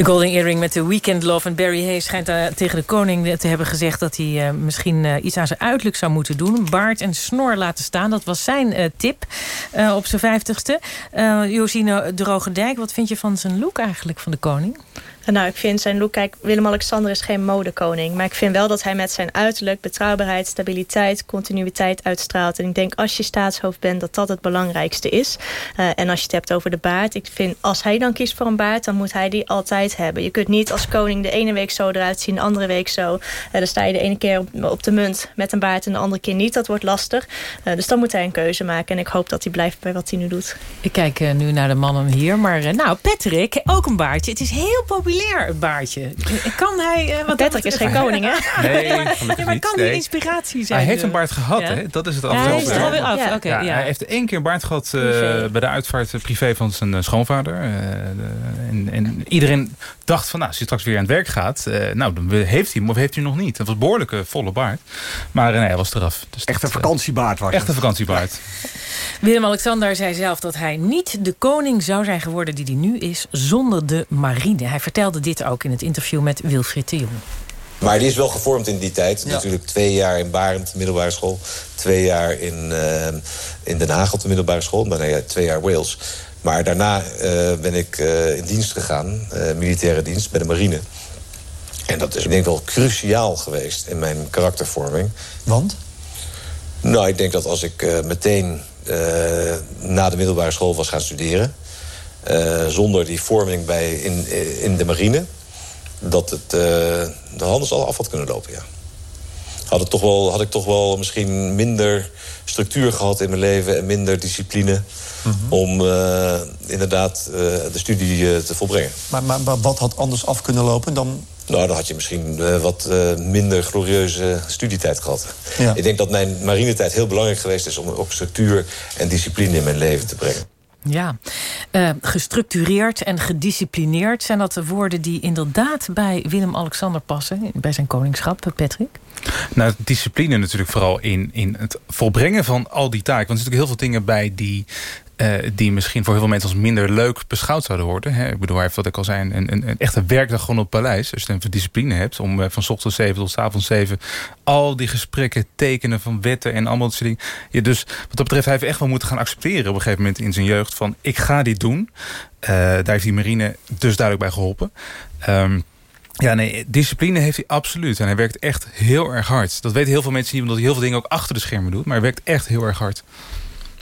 Golden Earring met de Weekend Love. En Barry Hayes schijnt tegen de koning te hebben gezegd... dat hij uh, misschien uh, iets aan zijn uiterlijk zou moeten doen. Baard en snor laten staan. Dat was zijn tip op zijn vijftigste. Josine Drogendijk, wat vind je van zijn look eigenlijk van de koning? Nou, ik vind zijn look... Kijk, Willem-Alexander is geen modekoning. Maar ik vind wel dat hij met zijn uiterlijk... betrouwbaarheid, stabiliteit, continuïteit uitstraalt. En ik denk als je staatshoofd bent... dat dat het belangrijkste is. Uh, en als je het hebt over de baard... ik vind als hij dan kiest voor een baard... dan moet hij die altijd hebben. Je kunt niet als koning de ene week zo eruit zien... de andere week zo. Uh, dan sta je de ene keer op, op, de munt met een baard... en de andere keer niet. Dat wordt lastig. Uh, dus dan moet hij een keuze maken. En ik hoop dat hij blijft bij wat hij nu doet. Ik kijk nu naar de mannen hier. Maar nou, Patrick, ook een baardje. Het is heel populair het baardje. Kan hij... Uh, wat Patrick is geen koning, hè? Nee, ja, maar kan die inspiratie zijn? Hij heeft een baard gehad, ja. hè? Dat is het ja, hij is er alweer af. Ja. Okay, ja. Hij heeft één keer een baard gehad uh, bij de uitvaart privé van zijn schoonvader. Uh, en, en, iedereen dacht van, nou, als hij straks weer aan het werk gaat... nou, dan heeft hij hem of heeft hij nog niet. Dat was een behoorlijke volle baard. Maar nee, hij was eraf. Dus echt een vakantiebaard was Echt een vakantiebaard. Willem-Alexander zei zelf dat hij niet de koning zou zijn geworden die hij nu is... zonder de marine. Hij vertelde dit ook in het interview met Wilfried de Jong. Maar die is wel gevormd in die tijd. Ja. Natuurlijk twee jaar in Barend, middelbare school. Twee jaar in, uh, in Den Haag op de middelbare school. Daarna twee jaar Wales. Maar daarna uh, ben ik uh, in dienst gegaan. militaire dienst bij de marine. En dat is ik denk wel cruciaal geweest in mijn karaktervorming. Want? Nou, ik denk dat als ik meteen na de middelbare school was gaan studeren... Uh, zonder die vorming bij in, in de marine... dat het uh, de handen al af had kunnen lopen, ja. Had, het toch wel, had ik toch wel misschien minder structuur gehad in mijn leven... en minder discipline mm -hmm. om uh, inderdaad de studie te volbrengen. Maar, maar, maar, wat had anders af kunnen lopen dan... Nou, dan had je misschien wat minder glorieuze studietijd gehad. Ja. Ik denk dat mijn marinetijd heel belangrijk geweest is... om ook structuur en discipline in mijn leven te brengen. Ja, uh, gestructureerd en gedisciplineerd... zijn dat de woorden die inderdaad bij Willem-Alexander passen... bij zijn koningschap, Patrick? Nou, discipline natuurlijk vooral in, in het volbrengen van al die taken. Want er zijn natuurlijk heel veel dingen bij die... Uh, die misschien voor heel veel mensen als minder leuk beschouwd zouden worden. Hè? Ik bedoel, hij heeft wat ik al zei, een, een, echte werkdag gewoon op paleis. Als je een discipline hebt om uh, van ochtends 7 tot avonds 7... al die gesprekken, tekenen van wetten en allemaal dat soort dingen. Dus wat dat betreft, hij heeft echt wel moeten gaan accepteren... op een gegeven moment in zijn jeugd van, ik ga dit doen. Uh, daar heeft die marine dus duidelijk bij geholpen. Um, ja, nee, discipline heeft hij absoluut. En hij werkt echt heel erg hard. Dat weten heel veel mensen niet, omdat hij heel veel dingen ook achter de schermen doet. Maar hij werkt echt heel erg hard.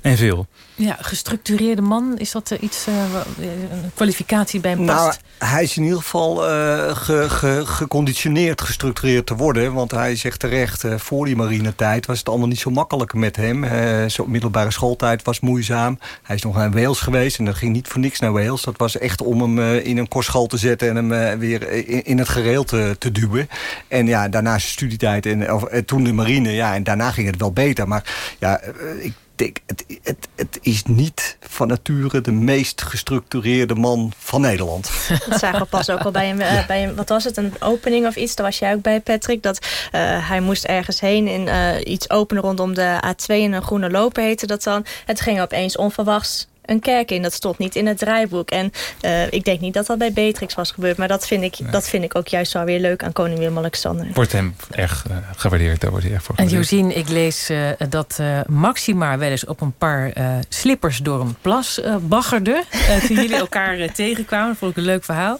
En veel. Ja, gestructureerde man, is dat uh, iets, uh, een kwalificatie bij hem past? Nou, hij is in ieder geval uh, ge, ge, geconditioneerd gestructureerd te worden. Want hij zegt terecht, voor die marinetijd was het allemaal niet zo makkelijk met hem. zo middelbare schooltijd was moeizaam. Hij is nog naar Wales geweest en dat ging niet voor niks naar Wales. Dat was echt om hem in een kostschool te zetten en hem weer in, in, het gereel te, te duwen. En ja, daarna zijn studietijd en of, toen de marine. Ja, en daarna ging het wel beter. Maar ja, ik het, het, het is niet van nature de meest gestructureerde man van Nederland. Dat zagen we pas ook al bij een, uh, bij een, wat was het, een opening of iets. Daar was jij ook bij, Patrick. Dat uh, hij moest ergens heen in uh, iets openen rondom de A2 en een groene loper heette dat dan. Het ging opeens onverwachts een kerk in. Dat stond niet in het draaiboek. En uh, ik denk niet dat dat bij Beatrix was gebeurd. Maar dat vind ik, nee. dat vind ik ook juist wel weer leuk aan koning Willem-Alexander. Wordt hem erg uh, gewaardeerd. Daar wordt hij erg voor En Josien, ik lees uh, dat Maxima wel eens op een paar slippers door een plas baggerde. toen jullie elkaar tegenkwamen. Dat vond ik een leuk verhaal.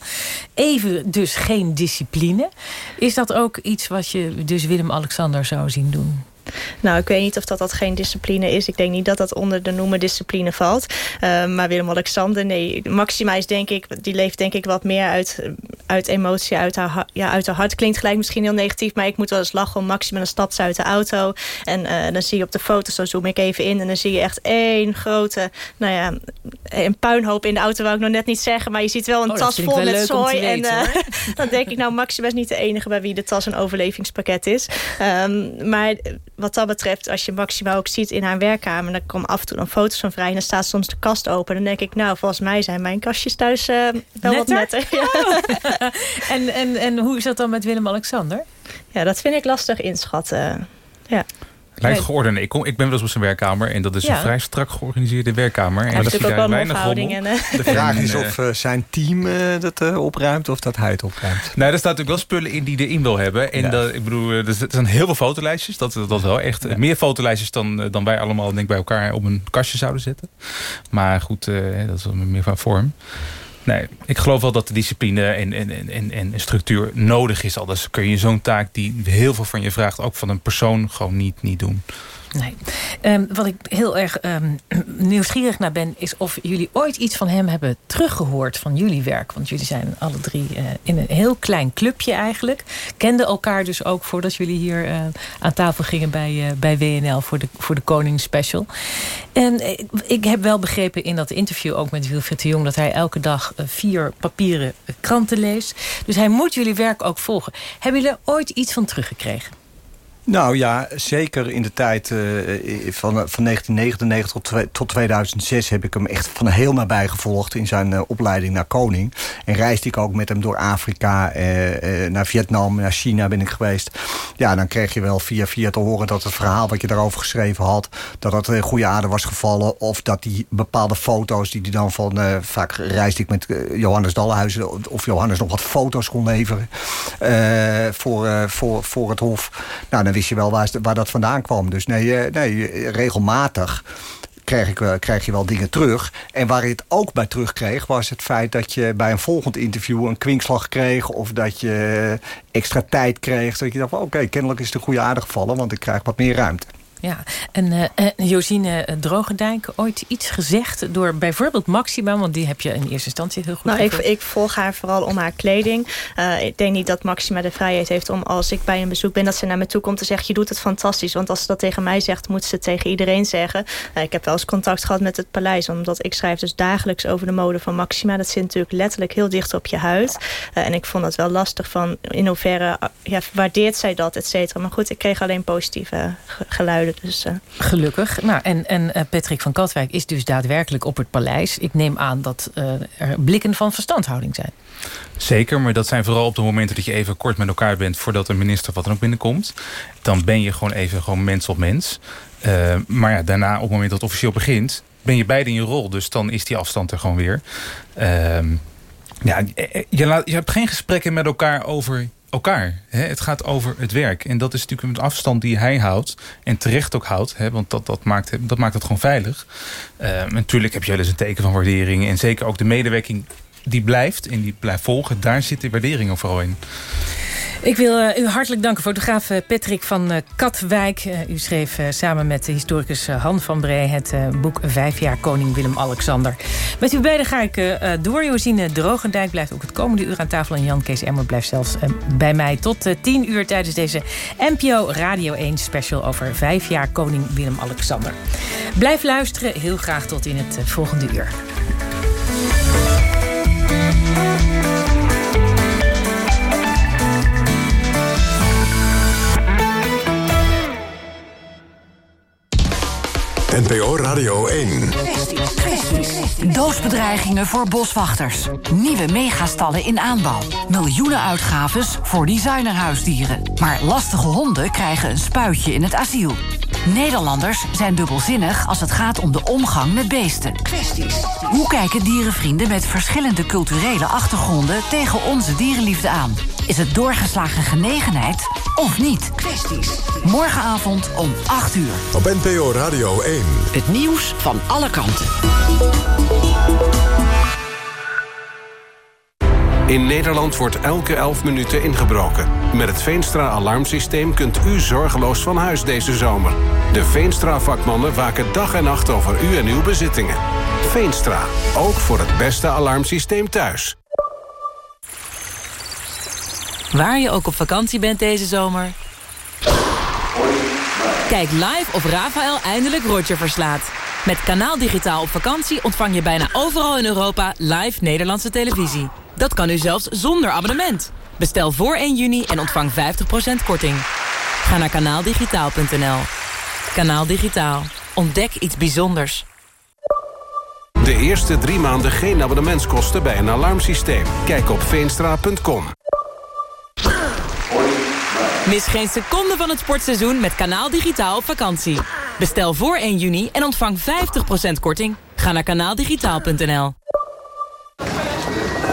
Even dus geen discipline. Is dat ook iets wat je dus Willem-Alexander zou zien doen? Nou, ik weet niet of dat, dat geen discipline is. Ik denk niet dat dat onder de noemer discipline valt. Uh, maar Willem-Alexander, nee. Maxima is denk ik, die leeft denk ik wat meer uit, uit emotie, uit haar, ja, uit haar hart. Klinkt gelijk misschien heel negatief, maar ik moet wel eens lachen om Maxima. Dan stapt ze uit de auto en uh, dan zie je op de foto's, zo zoom ik even in. En dan zie je echt één grote, nou ja, een puinhoop in de auto, wou ik nog net niet zeggen. Maar je ziet wel een oh, tas vol met zooi. en uh, dan denk ik, nou, Maxima is niet de enige bij wie de tas een overlevingspakket is. Um, maar wat dat betreft, als je Maxima ook ziet in haar werkkamer... dan komen af en toe dan foto's van vrij en dan staat soms de kast open. Dan denk ik, nou, volgens mij zijn mijn kastjes thuis uh, wel netter? wat netter. Ja. Oh. en, en, en hoe is dat dan met Willem-Alexander? Ja, dat vind ik lastig inschatten. Ja. Nee. geordende. Ik, kom, ik ben wel eens op zijn werkkamer. En dat is Ja. een vrij strak georganiseerde werkkamer. Hij en dat natuurlijk ook wel een weinig. En, eh, De vraag is of eh, zijn team eh, dat eh, opruimt of dat hij het opruimt. Nou, er staat natuurlijk wel spullen in die erin wil hebben. En Ja. dat, ik bedoel, eh, er zijn heel veel fotolijstjes. Dat, dat wel echt. Meer fotolijstjes dan, eh, dan wij allemaal denk ik, bij elkaar op een kastje zouden zetten. Maar goed, eh, dat is wel meer van vorm. Nee, ik geloof wel dat de discipline en, en, en- en, structuur nodig is. Anders kun je zo'n taak die heel veel van je vraagt... ook van een persoon gewoon niet, niet doen. Nee. Ehm, wat ik heel erg ehm, nieuwsgierig naar ben... is of jullie ooit iets van hem hebben teruggehoord van jullie werk. Want jullie zijn alle drie eh, in een heel klein clubje eigenlijk. Kenden elkaar dus ook voordat jullie hier eh, aan tafel gingen bij, eh, bij WNL... voor de, voor de Koning Special. En ik heb wel begrepen in dat interview ook met Wilfried de Jong... dat hij elke dag vier papieren kranten leest. Dus hij moet jullie werk ook volgen. Hebben jullie er ooit iets van teruggekregen? Nou ja, zeker in de tijd eh, van, van 1999 tot, tot 2006 heb ik hem echt van heel nabij gevolgd in zijn eh, opleiding naar koning. En reisde ik ook met hem door Afrika, eh, naar Vietnam, naar China ben ik geweest. Ja, dan kreeg je wel via via te horen dat het verhaal wat je daarover geschreven had, dat dat in goede aarde was gevallen. Of dat die bepaalde foto's die hij dan van, vaak reisde ik met Johannes Dallenhuizen, of Johannes nog wat foto's kon leveren voor, voor, voor het Hof. Nou, dan wist je wel waar, waar dat vandaan kwam. Dus nee, eh, nee eh, regelmatig krijg, ik, wel- krijg je wel dingen terug. En waar je het ook bij terugkreeg... was het feit dat je bij een volgend interview een kwinkslag kreeg... of dat je extra tijd kreeg. Dat je dacht, oké, kennelijk is het een goede aarde gevallen... want ik krijg wat meer ruimte. Ja, en eh, eh, Josine Drogendijk, ooit iets gezegd door bijvoorbeeld Maxima... want die heb je in eerste instantie heel goed Nou, ik, ik volg haar vooral om haar kleding. Eh, ik denk niet dat Maxima de vrijheid heeft om als ik bij een bezoek ben... dat ze naar me toe komt en zegt, je doet het fantastisch. Want als ze dat tegen mij zegt, moet ze het tegen iedereen zeggen. Eh, ik heb wel eens contact gehad met het paleis... omdat ik schrijf dus dagelijks over de mode van Maxima. Dat zit natuurlijk letterlijk heel dicht op je huid. Eh, en ik vond het wel lastig van in hoeverre eh, ja, waardeert zij dat, et cetera. Maar goed, ik kreeg alleen positieve ge- Dus, eh, Gelukkig. Nou, en, en eh, Patrick van Katwijk is dus daadwerkelijk op het paleis. Ik neem aan dat eh, er blikken van verstandhouding zijn. Zeker, maar dat zijn vooral op de momenten dat je even kort met elkaar bent... voordat een minister wat dan ook binnenkomt. Dan ben je gewoon even gewoon mens op mens. Eh, maar ja, daarna, op het moment dat het officieel begint... ben je beide in je rol, dus dan is die afstand er gewoon weer. Ehm, ja, je, laat, je hebt geen gesprekken met elkaar over elkaar. Hè? Het gaat over het werk. En dat is natuurlijk een afstand die hij houdt. En terecht ook houdt. Hè? Want dat, dat, maakt, dat maakt het gewoon veilig. Ehm, natuurlijk heb je wel eens een teken van waardering. En zeker ook de medewerking die blijft en die blijft volgen. Daar zit de waardering vooral in. Ik wil eh, u hartelijk danken, fotograaf eh, Patrick van eh, Katwijk. U schreef samen met de historicus Han van Bree... het boek Vijf jaar Koning Willem-Alexander. Met u beiden ga ik door. Josine Drogendijk blijft ook het komende uur aan tafel... en Jan Kees Emmer blijft zelfs bij mij tot tien uur... tijdens deze NPO Radio 1 special over vijf jaar Koning Willem-Alexander. Blijf luisteren, heel graag tot in het volgende uur. NPO Radio 1. Doosbedreigingen voor boswachters. Nieuwe megastallen in aanbouw. Miljoenen uitgaves voor designerhuisdieren. Maar lastige honden krijgen een spuitje in het asiel. Nederlanders zijn dubbelzinnig als het gaat om de omgang met beesten. Hoe kijken dierenvrienden met verschillende culturele achtergronden tegen onze dierenliefde aan? Is het doorgeslagen genegenheid of niet? Morgenavond om 8 uur. Op NPO Radio 1. Het nieuws van alle kanten. In Nederland wordt elke 11 minuten ingebroken. Met het Veenstra-alarmsysteem kunt u zorgeloos van huis deze zomer. De Veenstra-vakmannen waken dag en nacht over u en uw bezittingen. Veenstra, ook voor het beste alarmsysteem thuis. Waar je ook op vakantie bent deze zomer. Kijk live of Rafael eindelijk Roger verslaat. Met Kanaal Digitaal op vakantie ontvang je bijna overal in Europa live Nederlandse televisie. Dat kan nu zelfs zonder abonnement. Bestel voor 1 juni en ontvang 50% korting. Ga naar kanaaldigitaal.nl. Kanaal Digitaal. Ontdek iets bijzonders. De eerste drie maanden geen abonnementskosten bij een alarmsysteem. Kijk op veenstra.com. Mis geen seconde van het sportseizoen met Kanaal Digitaal op vakantie. Bestel voor 1 juni en ontvang 50% korting. Ga naar kanaaldigitaal.nl.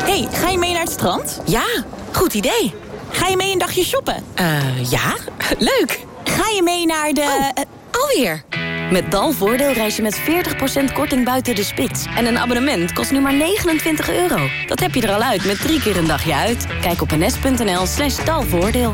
hey, ga je mee naar het strand? Ja, goed idee. Ga je mee een dagje shoppen? Eh, ja, leuk. Ga je mee naar de... eh, alweer. Met Dalvoordeel reis je met 40% korting buiten de spits. En een abonnement kost nu maar 29 euro. Dat heb je er al uit met drie keer een dagje uit. Kijk op ns.nl slash dalvoordeel.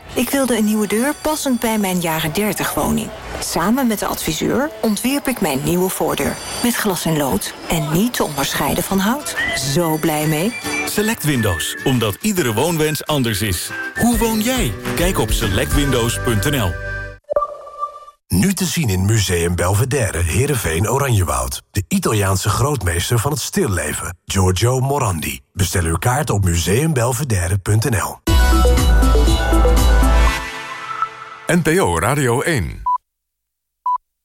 Ik wilde een nieuwe deur passend bij mijn jaren 30 woning. Samen met de adviseur ontwierp ik mijn nieuwe voordeur. Met glas en lood en niet te onderscheiden van hout. Zo blij mee. Select Windows, omdat iedere woonwens anders is. Hoe woon jij? Kijk op selectwindows.nl. Nu te zien in Museum Belvedere, Heerenveen, Oranjewoud. De Italiaanse grootmeester van het stilleven, Giorgio Morandi. Bestel uw kaart op museumbelvedere.nl. NPO Radio 1.